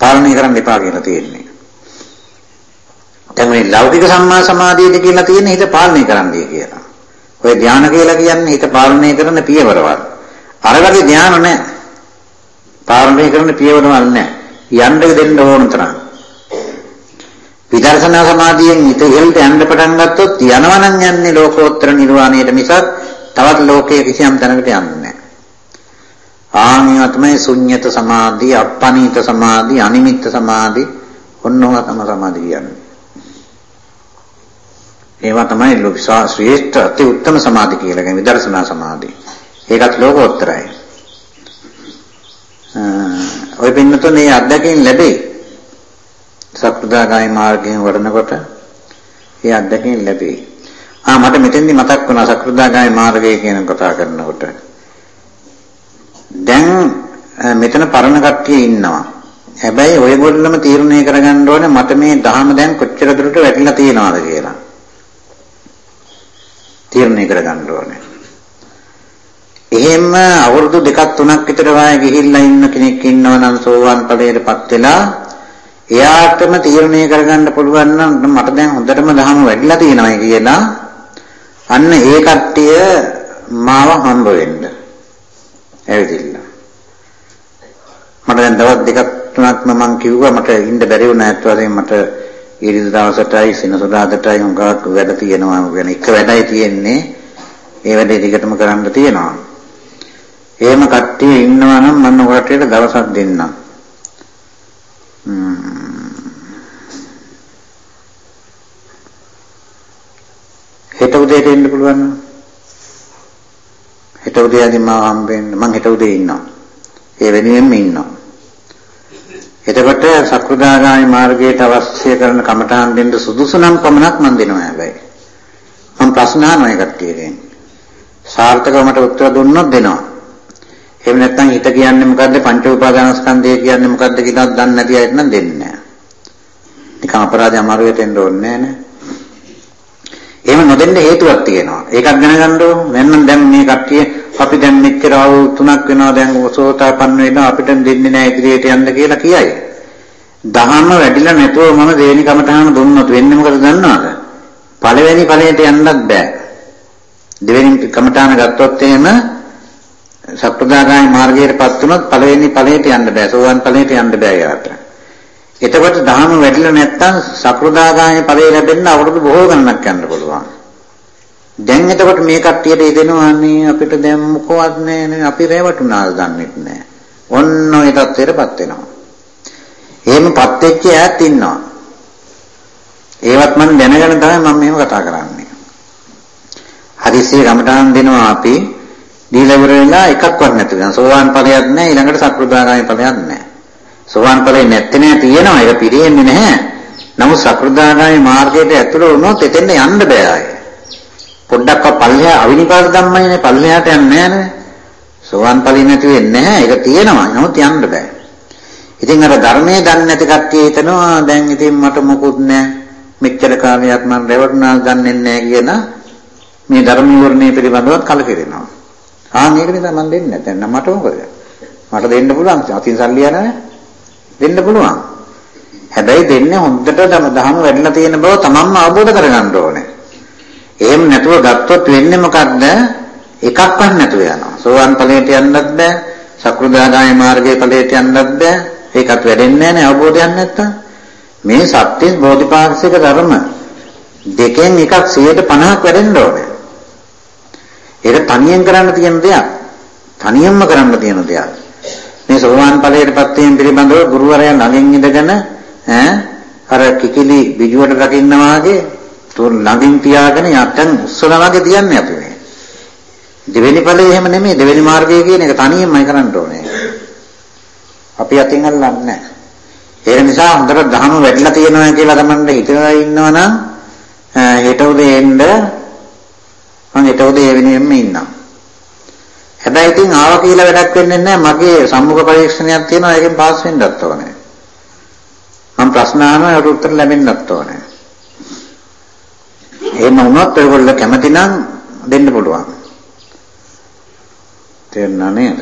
පාලනය කරන්න එපා කියලා තියෙන්නේ. දැන් මේ ලෞකික සම්මා සමාධියද කියලා තියෙන්නේ හිත පාලනය කරන්නයි කියලා. ඔය ධානය කියලා කියන්නේ හිත පාලනය කරන පියවරවල්. අර වගේ ධානය නැහැ. පාලනය කරන පියවරවල් නැහැ. යන්න දෙන්න ඕන තරම්. විදර්ශනා සමාධියෙන් හිත ඉහළට යන්න පටන් ගත්තොත් යනවනම් යන්නේ ලෝකෝත්තර නිර්වාණයට මිසක් තවත් ලෝකයේ කිසියම් තැනකට යන්නේ නැහැ. ආනිය තමයි ශුන්්‍යත සමාධි, අප්පනීත සමාධි, අනිමිත්ත සමාධි ඔන්නෝම තම සමාධි කියන්නේ. ඒවා තමයි ලෝකසා ශ්‍රේෂ්ඨ අති උත්තම සමාධි කියලා කියන්නේ විදර්ශනා සමාධි. ඒකත් ලෝකෝත්තරයි. ඔය පින්නතුනේ අත්දැකීම් ලැබෙයි. සක්‍රදාගාමී මාර්ගයෙන් වඩනකොට ඒ අත්දැකීම් ලැබෙයි. ආ මට මෙතෙන්දි මතක් වුණා සක්‍රදාගාමී මාර්ගය කියන කතා කරනකොට දැන් මෙතන පරණ කට්ටිය ඉන්නවා. හැබැයි ඔයගොල්ලම තීරණය කරගන්න ඕනේ මට මේ ධහම දැන් කොච්චර දුරට වැටිලා තියෙනවද කියලා. තීරණය කරගන්න ඕනේ. එහෙම අවුරුදු දෙකක් තුනක් විතර වාය ගිහිල්ලා ඉන්න කෙනෙක් ඉන්නවා නම් සෝවාන් ඵලයටපත් වෙලා එයාටම තීරණය කරගන්න පුළුවන් නම් මට දැන් හොඳටම ධහම වැඩිලා තියෙනවායි කියලා අන්න ඒ කට්ටිය මාව හම්බ වෙන්න. ඇවිදින්න. මට දැන් දවස් දෙකක් තුනක්ම මං කිව්වා මට ඉන්න බැරි වුණා ඇත්ත වශයෙන්ම මට ඊරිද දවසටයි සෙනසුරාදාටයි හුඟක් වැඩ තියෙනවා. වෙන එක වැඩයි තියෙන්නේ. ඒ වැඩේ දිගටම කරන්න තියෙනවා. එහෙම කට්ටිය ඉන්නවා නම් මම ඔයාලට දවසක් දෙන්නම්. හෙට උදේට එන්න පුළුවන් නේද? හෙට උදේ ආදි මාව හම්බෙන්න මං හෙට උදේ ඉන්නවා. ඒ වෙනුවෙන්ම ඉන්නවා. එතකොට සක්‍රදාගාමි මාර්ගයට අවශ්‍ය කරන කමඨාන් දෙන්න සුදුසු නම් පමණක් මම දෙනවා හැබැයි. මම ප්‍රශ්න අහනවා කට්ටියගෙන්. සාර්ථකවමට උත්තර දුන්නොත් දෙනවා. එහෙම නැත්නම් හිත කියන්නේ මොකද්ද පංච උපාදානස්කන්ධය කියන්නේ මොකද්ද කියලා දන්නේ නැති අයට නම් දෙන්නේ නැහැ. නිකම් අපරාධය අමාරුවට එන්න ඕනේ නැහැ නේ. එහෙම නොදෙන්න හේතුවක් තියෙනවා. ඒකත් දැනගන්න ඕන. නැත්නම් දැන් මේ කට්ටිය අපි දැන් මෙච්චර අවුරුදු තුනක් වෙනවා දැන් සෝතාපන්න වෙනවා අපිට දෙන්නේ නැහැ ඉදිරියට යන්න කියලා කියයි. දහම වැඩිලා නැතුව මම දෙවෙනි කමටහන දුන්නොත් වෙන්නේ මොකද දන්නවද? පළවෙනි ඵලයට යන්නත් බෑ. දෙවෙනි කමටහන ගත්තොත් එහෙම සප්‍රදාගාමී මාර්ගයටපත් වුණොත් පළවෙනි ඵලයට යන්න බෑ. සෝවන් ඵලයට යන්න බෑ යාට. එතකොට ධහම වැඩිලා නැත්තම් සකෘදාගාමී ඵලය ලැබෙන්න අවුරුදු බොහෝ ගණනක් යන්න පුළුවන්. දැන් එතකොට මේ කට්ටියට ඉදෙනවා නේ අපිට දැන් මොකවත් නැහැ අපි රැවටුණාද දන්නෙත් නැහැ. ඔන්න ඔය තත්ත්වයටපත් වෙනවා. එහෙමපත් වෙච්ච ඈත් ඉන්නවා. ඒවත් මම දැනගෙන තමයි මම මෙහෙම කතා කරන්නේ. හදිස්සිය ගමටහන් දෙනවා අපි දීලා ඉවර වෙලා එකක්වත් නැති වෙනවා. සෝවාන් ඵලයක් නැහැ ඊළඟට සකෘදාගාමී ඵලයක් නැහැ. සෝවාන් ඵලෙ නැත්තේ නෑ තියෙනවා ඒක පිරෙන්නේ නැහැ. නමුත් සකෘදාගාමි මාර්ගයට ඇතුළු වුණොත් එතෙන් යන්න බෑ ආයේ. පොඩ්ඩක් පල්ලෙහා අවිනිපාත ධම්මයිනේ පල්ලෙහාට යන්නේ නැහැ සෝවාන් ඵලෙ නැති වෙන්නේ නැහැ. ඒක තියෙනවා. නමුත් යන්න බෑ. ඉතින් අර ධර්මයේ දන්නේ නැති කට්ටිය හිතනවා දැන් ඉතින් මට මොකුත් නැහැ. මෙච්චර කාලයක් මම රැවටුණා දන්නේ නැහැ කියන මේ ධර්ම විවරණය පිළිබඳව කලකිරෙනවා. ආන් ඒක නිසා මම දෙන්නේ නැහැ. දැන් මට මොකද? මට දෙන්න පුළුවන්. අතින් සල්ලි යනවා දෙන්න පුළුවන්. හැබැයි දෙන්නේ හොඳට දහම වැඩිලා තියෙන බව තමන්ම අවබෝධ කරගන්න ඕනේ. එහෙම නැතුව ගත්තොත් වෙන්නේ මොකද්ද? එකක්වත් නැතුව යනවා. සෝවාන් ඵලයට යන්නත් බෑ. සක්‍රුදාගාමී මාර්ගයේ ඵලයට යන්නත් බෑ. ඒකත් වැඩෙන්නේ නැහැ අවබෝධයක් නැත්තම්. මේ සත්‍ය බෝධිපාක්ෂික ධර්ම දෙකෙන් එකක් 150ක් වැඩෙන්න ඕනේ. ඒක තනියෙන් කරන්න තියෙන දෙයක්. තනියෙන්ම කරන්න තියෙන දෙයක්. මේ සෝවාන් ඵලයටපත් වීම පිළිබඳව ගුරුවරයා ළඟින් ඉඳගෙන ඈ අර කිකිලි බිජුවට රකින්න වාගේ තුන් ළඟින් තියාගෙන යටන් උස්සලා වගේ තියන්නේ අපි මේ. දෙවෙනි ඵලය එහෙම නෙමෙයි දෙවෙනි මාර්ගය කියන එක තනියෙන්මයි කරන්න ඕනේ. අපි අතින් අල්ලන්නේ නැහැ. ඒ නිසා හොඳට ධහම වැඩිලා තියෙනවා කියලා Tamande හිතලා ඉන්නවනම් හෙට උදේ එන්න මම හෙට උදේ ඒ වෙනුවෙන්ම ඉන්නම්. හැබැයි ඉතින් ආවා කියලා වැඩක් වෙන්නේ නැහැ. මගේ සම්මුඛ පරීක්ෂණයක් තියෙනවා. ඒකෙන් පාස් වෙන්නත් ඕනේ. මම ප්‍රශ්න අහනවා ඒකට උත්තර ලැබෙන්නත් ඕනේ. එහෙම වුණොත් ඔයගොල්ලෝ කැමති නම් දෙන්න පුළුවන්. තේරුණා නේද?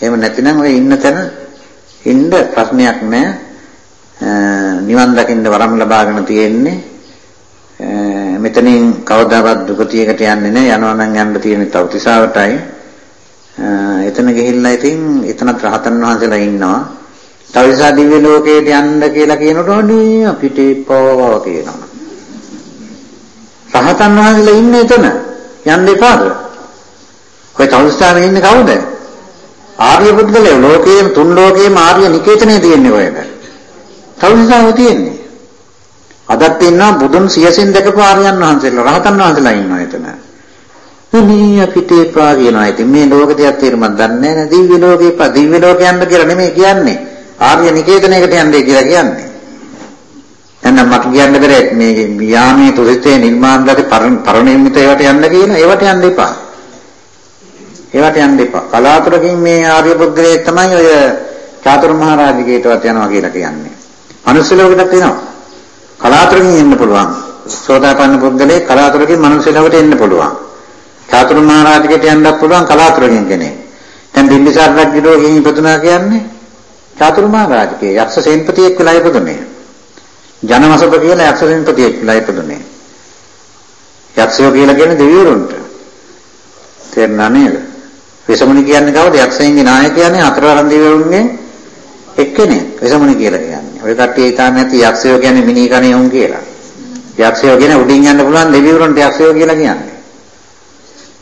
එහෙම නැතිනම් ඔය ඉන්න තැන ඉන්න ප්‍රශ්නයක් නැහැ. නිවන් දකින්න වරම් ලබාගෙන තියෙන්නේ. මෙතනින් කවදාවත් දුගතියකට යන්නේ නැහැ. යනවා නම් යන්න තියෙන්නේ තවතිසාවටයි. එතන ගිහිල්ලා ඉතින් එතනත් රහතන් වහන්සේලා ඉන්නවා. තවතිසා දිව්‍ය ලෝකයට යන්න කියලා කියනකොට අනේ අපිට එපා කියනවා. රහතන් වහන්සේලා ඉන්නේ එතන. යන්න එපාද? ඔය තවතිසාවේ ඉන්නේ කවුද? ආර්ය පුද්ගලයෝ ලෝකයේ තුන් ලෝකයේම ආර්ය නිකේතනේ තියෙන්නේ ඔයද? තවතිසාව තියෙන්නේ. අදත් ඉන්නවා බුදුන් සියසින් දැකපු ආර්යයන් වහන්සේලා රහතන් වහන්සේලා ඉන්නවා එතන. මේ අපිට එපා කියනවා. ඉතින් මේ ලෝක දෙයක් තේරුමක් දන්නේ නැහැ. දිව්‍ය ලෝකේ පා දිව්‍ය ලෝකයන්ද කියලා නෙමෙයි කියන්නේ. ආර්ය නිකේතනයකට යන්නේ කියලා කියන්නේ. එහෙනම් මට කියන්න බැරේ මේ යාමේ තුසිතේ නිර්මාණලද පරිණිමිත ඒවට යන්න කියලා. ඒවට යන්න එපා. ඒවට යන්න එපා. කලාතුරකින් මේ ආර්ය පුද්ගලයේ තමයි ඔය චාතුරු මහරජිකේටවත් යනවා කියලා කියන්නේ. මනුස්ස ලෝකෙටත් එනවා. කලාතුරකින් එන්න පුළුවන්. සෝතාපන්න පුද්ගලයෙක් කලාතුරකින් මනුස්ස ලෝකෙට එන්න පුළුවන්. චාතුරු මහරජිකේට යන්නත් පුළුවන් කලාතුරකින් කෙනෙක්. දැන් බිම්බිසාර රජුගේ ගෙන් ඉපදුනා කියන්නේ චාතුරු මහරජිකේ යක්ෂ සේන්පතියෙක් වෙලා ඉපදුනේ. ජනවසප කියලා යක්ෂ සේන්පතියෙක් වෙලා ඉපදුනේ. යක්ෂයෝ කියලා කියන්නේ දෙවිවරුන්ට. තේරුණා නේද? විසමුනි කියන්නේ කවුද? යක්ෂයන්ගේ නායකයානේ හතරවරන් දෙවිවරුන්ගෙන් එක්කෙනෙක්. විසමුනි කියලා කියන්නේ. ඔය කට්ටිය හිතන්නේ නැති යක්ෂයෝ කියන්නේ මිනී කණේ උන් කියලා. යක්ෂයෝ කියන්නේ උඩින් යන්න පුළුවන් දෙවිවරුන්ට යක්ෂයෝ කියලා කියන්නේ.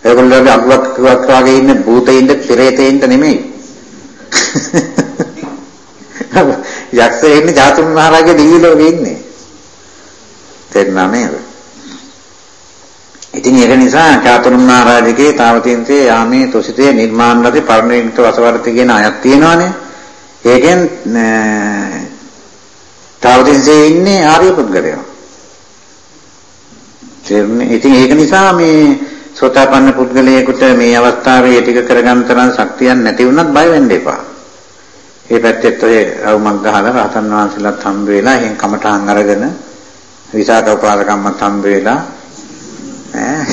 ඒගොල්ලෝගේ අගුවක් කුවක් වගේ ඉන්න භූතයින්ද පෙරේතයින්ද නෙමෙයි. *laughs* යක්ෂයෙ ඉන්නේ ජාතුන් මහරජගේ දිවි ලෝකෙ ඉන්නේ. තේරුණා නේද? ඉතින් ඒක නිසා චාතුරුන් මහරජගේ තාවතින්සේ යාමේ තුසිතේ නිර්මාණලති පරිණිත වසවර්ති කියන අයත් තියෙනවානේ. ඒකෙන් තාවතින්සේ ඉන්නේ ආර්ය පුද්ගලයෝ. තේරුණේ? ඉතින් ඒක නිසා මේ සෝතාපන්න පුද්ගලයෙකුට මේ අවස්ථාවේ ටික කරගන්න තරම් ශක්තියක් නැති වුණත් බය වෙන්න එපා. ඒ පැත්තෙත් ඔය අවුමක් ගහලා රහතන් වහන්සේලාත් හම්බ වෙලා එහෙන් කමටහන් අරගෙන විසාක උපාසකම්මත් හම්බ වෙලා ඈ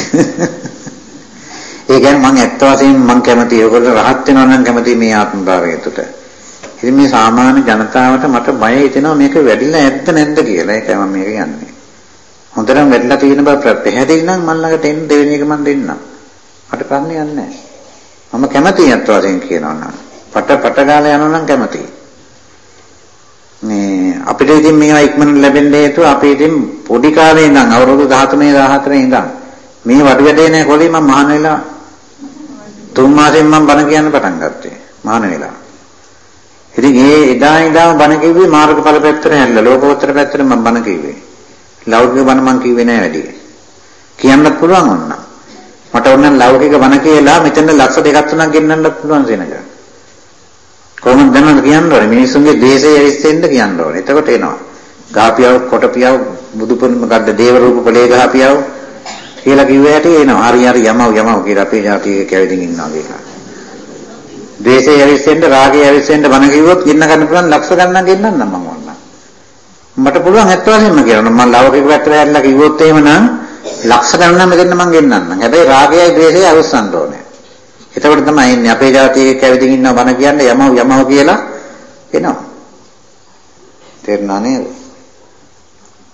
*laughs* ඒ කියන්නේ මම ඇත්ත වශයෙන්ම මම කැමතියි ඔයගොල්ලෝ රහත් වෙනවා නම් කැමතියි මේ ආත්ම භාවයකට. ඉතින් මේ සාමාන්‍ය ජනතාවට මට බය හිතෙනවා මේක වැඩිලා ඇත්ත නැද්ද කියලා. ඒකයි මම මේක කියන්නේ. හොඳටම වැඩිලා තියෙන බව පැහැදිලි නම් මම ළඟට එන්න දෙවෙනි එක මම දෙන්නම්. මට ප්‍රශ්නයක් නැහැ. මම කැමතියි ඇත්ත වශයෙන් කියනවා නම්. පට පට ගාලා යනවා නම් කැමතියි. මේ අපිට ඉතින් මේවා ඉක්මනට ලැබෙන්න හේතුව අපි ඉතින් පොඩි කාලේ ඉඳන් අවුරුදු 13 14 ඉඳන් මේ වඩු වැඩේ නැහැ කොලේ මම මහාන වෙලා තුන් මාසෙන් මම බණ කියන්න පටන් ගත්තේ මහාන වෙලා. ඉතින් ඒ එදා ඉඳන් බණ කිව්වේ මාර්ගඵල පැත්තට හැල්ලා ලෝකෝත්තර පැත්තට මම බණ කිව්වේ. ලෞකික බණ මම කිව්වේ නෑ වැඩි. කියන්නත් පුළුවන් වුණා. මට ඕන ලෞකික බණ කියලා මෙතන ලක්ෂ දෙකක් තුනක් ගෙන්නන්නත් පුළුවන් සෙනඟ. කොහොමද දැනන්න කියන්න ඕනේ මිනිස්සුන්ගේ ද්වේෂය ඇවිස්සෙන්න කියන්න ඕනේ. එතකොට එනවා. ගාපියව කොටපියව බුදුපුන් මොකද්ද දේව රූප ඵලයේ ගාපියව කියලා කිව්ව හැටි එනවා. හරි හරි යමව යමව කියලා අපේ ජාතියේ කැවිදින් ඉන්නවා කියලා. ද්වේෂය ඇවිස්සෙන්න රාගය ඇවිස්සෙන්න බණ කිව්වොත් ගින්න ගන්න පුළුවන් ලක්ෂ ගණනක් ගෙන්නන්නම් මම වන්න. මට පුළුවන් ඇත්ත වශයෙන්ම කියන්න. මම ලෞකික පැත්තට හැරිලා කිව්වොත් එහෙමනම් ලක්ෂ ගණන් මෙතන මං ගෙන්නන්නම්. හැබැයි රාගයයි ද්වේෂයයි අවස්සන්න ඕනේ. එතකොට තමයි ඉන්නේ අපේ ජාතියේ කැවිදින් ඉන්නව බන කියන්නේ යමව යමව කියලා එනවා. තේරුණා නේද?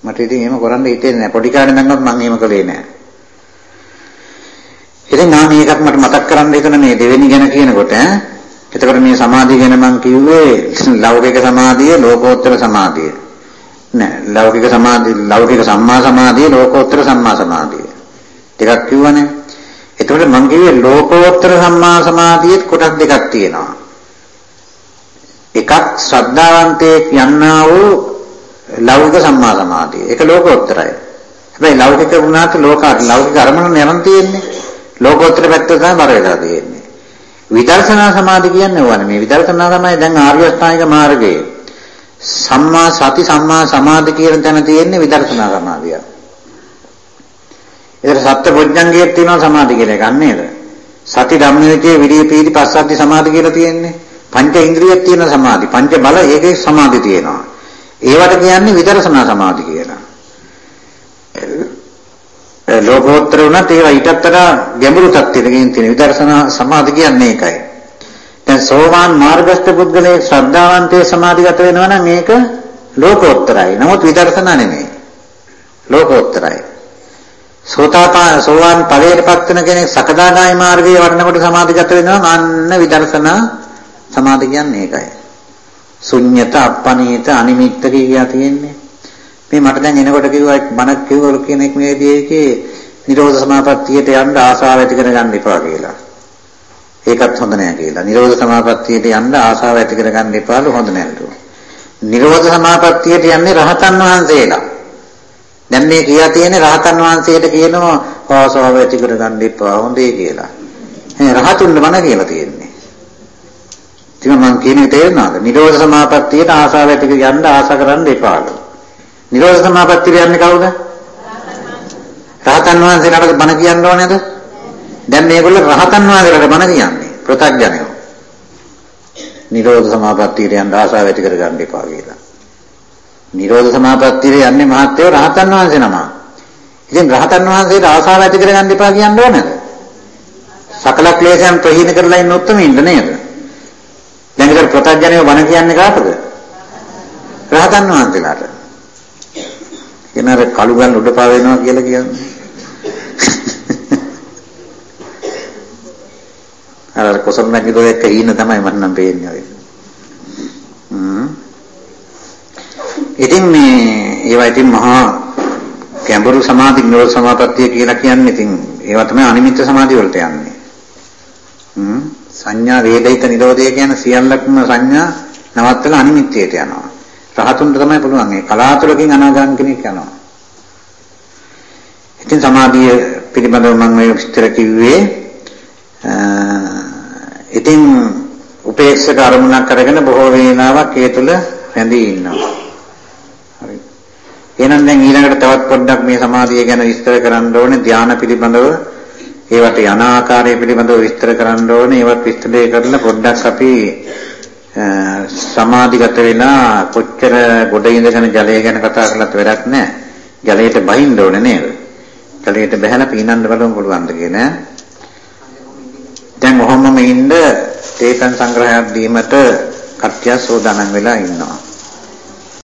මට ඉතින් එහෙම කරන්න හිතෙන්නේ නැහැ. පොඩි කාලේ නංගොත් මං එහෙම කළේ නැහැ. ඉතින් නා මේකක් මට මතක් කරන්න හිතන මේ දෙවෙනි ගැන කියනකොට ඈ එතකොට මේ සමාධිය ගැන මම කිව්වේ ලෞකික සමාධිය ලෝකෝත්තර සමාධිය. නෑ ලෞකික සමාධිය ලෞකික සම්මා සමාධිය ලෝකෝත්තර සම්මා සමාධිය. ටිකක් කිව්වනේ. එතකොට මම කිව්වේ ලෝකෝත්තර සම්මා සමාධියෙත් කොටස් දෙකක් තියෙනවා. එකක් ශ්‍රද්ධාවන්තයෙක් යන්නා වූ ලෞකික සම්මා සමාධිය. ඒක ලෝකෝත්තරයි හැබැයි ලෞකික වුණාට ලෝක ලෞකික අරමුණ නිරන් තියෙන්නේ. ලෝකෝත්තර පැත්ත තමයි බර වෙලා තියෙන්නේ. විදර්ශනා සමාධි කියන්නේ ඕවනේ. මේ විදර්ශනා තමයි දැන් ආර්ය අෂ්ටාංගික මාර්ගයේ. සම්මා සති සම්මා සමාධි කියන තැන තියෙන්නේ විදර්ශනා සමාධිය. ඒතර සත්‍ය පොඥංගයේ තියෙනවා සමාධි කියලා එකක් නේද? සති ධම්මවිචේ විරිය පීති පස්සද්ධි සමාධි කියලා තියෙන්නේ. පංච ඉන්ද්‍රියක් තියෙන සමාධි. පංච බල ඒකේ සමාධි තියෙනවා. ඒවට කියන්නේ විදර්ශනා සමාධි කියලා. ලෝකෝත්තර වුණත් ඒවා ඊටත් වඩා ගැඹුරු තත්ත්වයකින් තියෙන විදර්ශනා සමාධි කියන්නේ ඒකයි. දැන් සෝවාන් මාර්ගස්ත පුද්ගලයේ ශ්‍රද්ධාවන්තයේ සමාධිගත වෙනවා නම් මේක ලෝකෝත්තරයි. නමුත් විදර්ශනා නෙමෙයි. ලෝකෝත්තරයි. සෝතාපන්න සෝවාන් ඵලයටපත් වෙන කෙනෙක් සකදාගාමී මාර්ගයේ වඩනකොට සමාධිගත වෙනවා අන්න විදර්ශනා සමාධි කියන්නේ ඒකයි. ශුන්්‍යත අපනීත අනිමිත්ත කියා තියෙන්නේ. මේ මට දැන් එනකොට කිව්වා බණක් කිව්වලු කෙනෙක් මේ විදිහේ නිරෝධ සමාපත්තියට යන්න ආසාව ඇති කරගන්න එපා කියලා. ඒකත් හොඳ නෑ කියලා. නිරෝධ සමාපත්තියට යන්න ආසාව ඇති කරගන්න එපාලු හොඳ නෑලු. නිරෝධ සමාපත්තියට යන්නේ රහතන් වහන්සේලා. දැන් මේ කියා තියෙන්නේ රහතන් වහන්සේට කියනවා ආසාව ඇති කරගන්න එපා හොඳේ කියලා. ඒ රහතුන් බණ කියලා තියෙන්නේ. ඉතින් මම කියන්නේ තේරෙනවද? නිරෝධ සමාපත්තියට ආසාව ඇති කරගන්න ආස කරන්න එපාලු. නිරෝධ සමාපත්තිය යන්නේ කවුද? රහතන් වහන්සේලාට බණ කියන්න ඕනේද? දැන් මේගොල්ලෝ රහතන් වහන්සේලාට බණ කියන්නේ ප්‍රත්‍යඥයෝ. නිරෝධ සමාපත්තියට යන්න ආසාව ඇති කරගන්න එපා කියලා. නිරෝධ සමාපත්තියට යන්නේ මහත්යෝ රහතන් වහන්සේ නම. ඉතින් රහතන් වහන්සේට ආසාව ඇති කරගන්න එපා කියන්න ඕනේද? සකල ක්ලේශයන් ප්‍රහීන කරලා ඉන්න උත්තරමින්ද නේද? දැන් ඉතින් ප්‍රත්‍යඥයෝ බණ කියන්නේ කාටද? රහතන් වහන්සේලාට. කියන අර කළු ගල් උඩ පා වෙනවා කියලා කියන්නේ. අර කොසල් නැගිදෝ එක්ක ඉන්න තමයි මට නම් පේන්නේ ඔය. හ්ම්. ඉතින් මේ ඒවා ඉතින් මහා ගැඹුරු සමාධි නිරෝධ සමාපත්තිය කියලා කියන්නේ ඉතින් ඒවා තමයි අනිමිත්ත සමාධිය වලට යන්නේ. හ්ම්. සංඥා වේදිත නිරෝධය කියන සියල්ලක්ම සංඥා නවත්තලා අනිමිත්තයට යනවා. රහතුන්ට තමයි පුළුවන් ඒ කලාතුරකින් අනාගාමී කෙනෙක් යනවා. ඉතින් සමාධිය පිළිබඳව මම මේ විස්තර කිව්වේ ඉතින් උපේක්ෂක අරමුණක් අරගෙන බොහෝ වේලාවක් ඒ තුල රැඳී ඉන්නවා. හරි. එහෙනම් දැන් ඊළඟට තවත් පොඩ්ඩක් මේ සමාධිය ගැන විස්තර කරන්න ඕනේ ධානය පිළිබඳව ඒවට යන ආකාරය පිළිබඳව විස්තර කරන්න ඕනේ ඒවත් විස්තරය කරලා පොඩ්ඩක් අපි සමාධිගත වෙලා කොච්චර ගොඩ ඉඳගෙන ජලය ගැන කතා කරලත් වැඩක් නැහැ. ජලයට බහින්න ඕනේ නේද? ජලයට බහැලා පීනන්න බලමු පුළුවන්ද කියන. දැන් ඔහොමම ඉන්න තේකන් සංග්‍රහයක් දීමට කට්ටිය සෝදානම් වෙලා ඉන්නවා.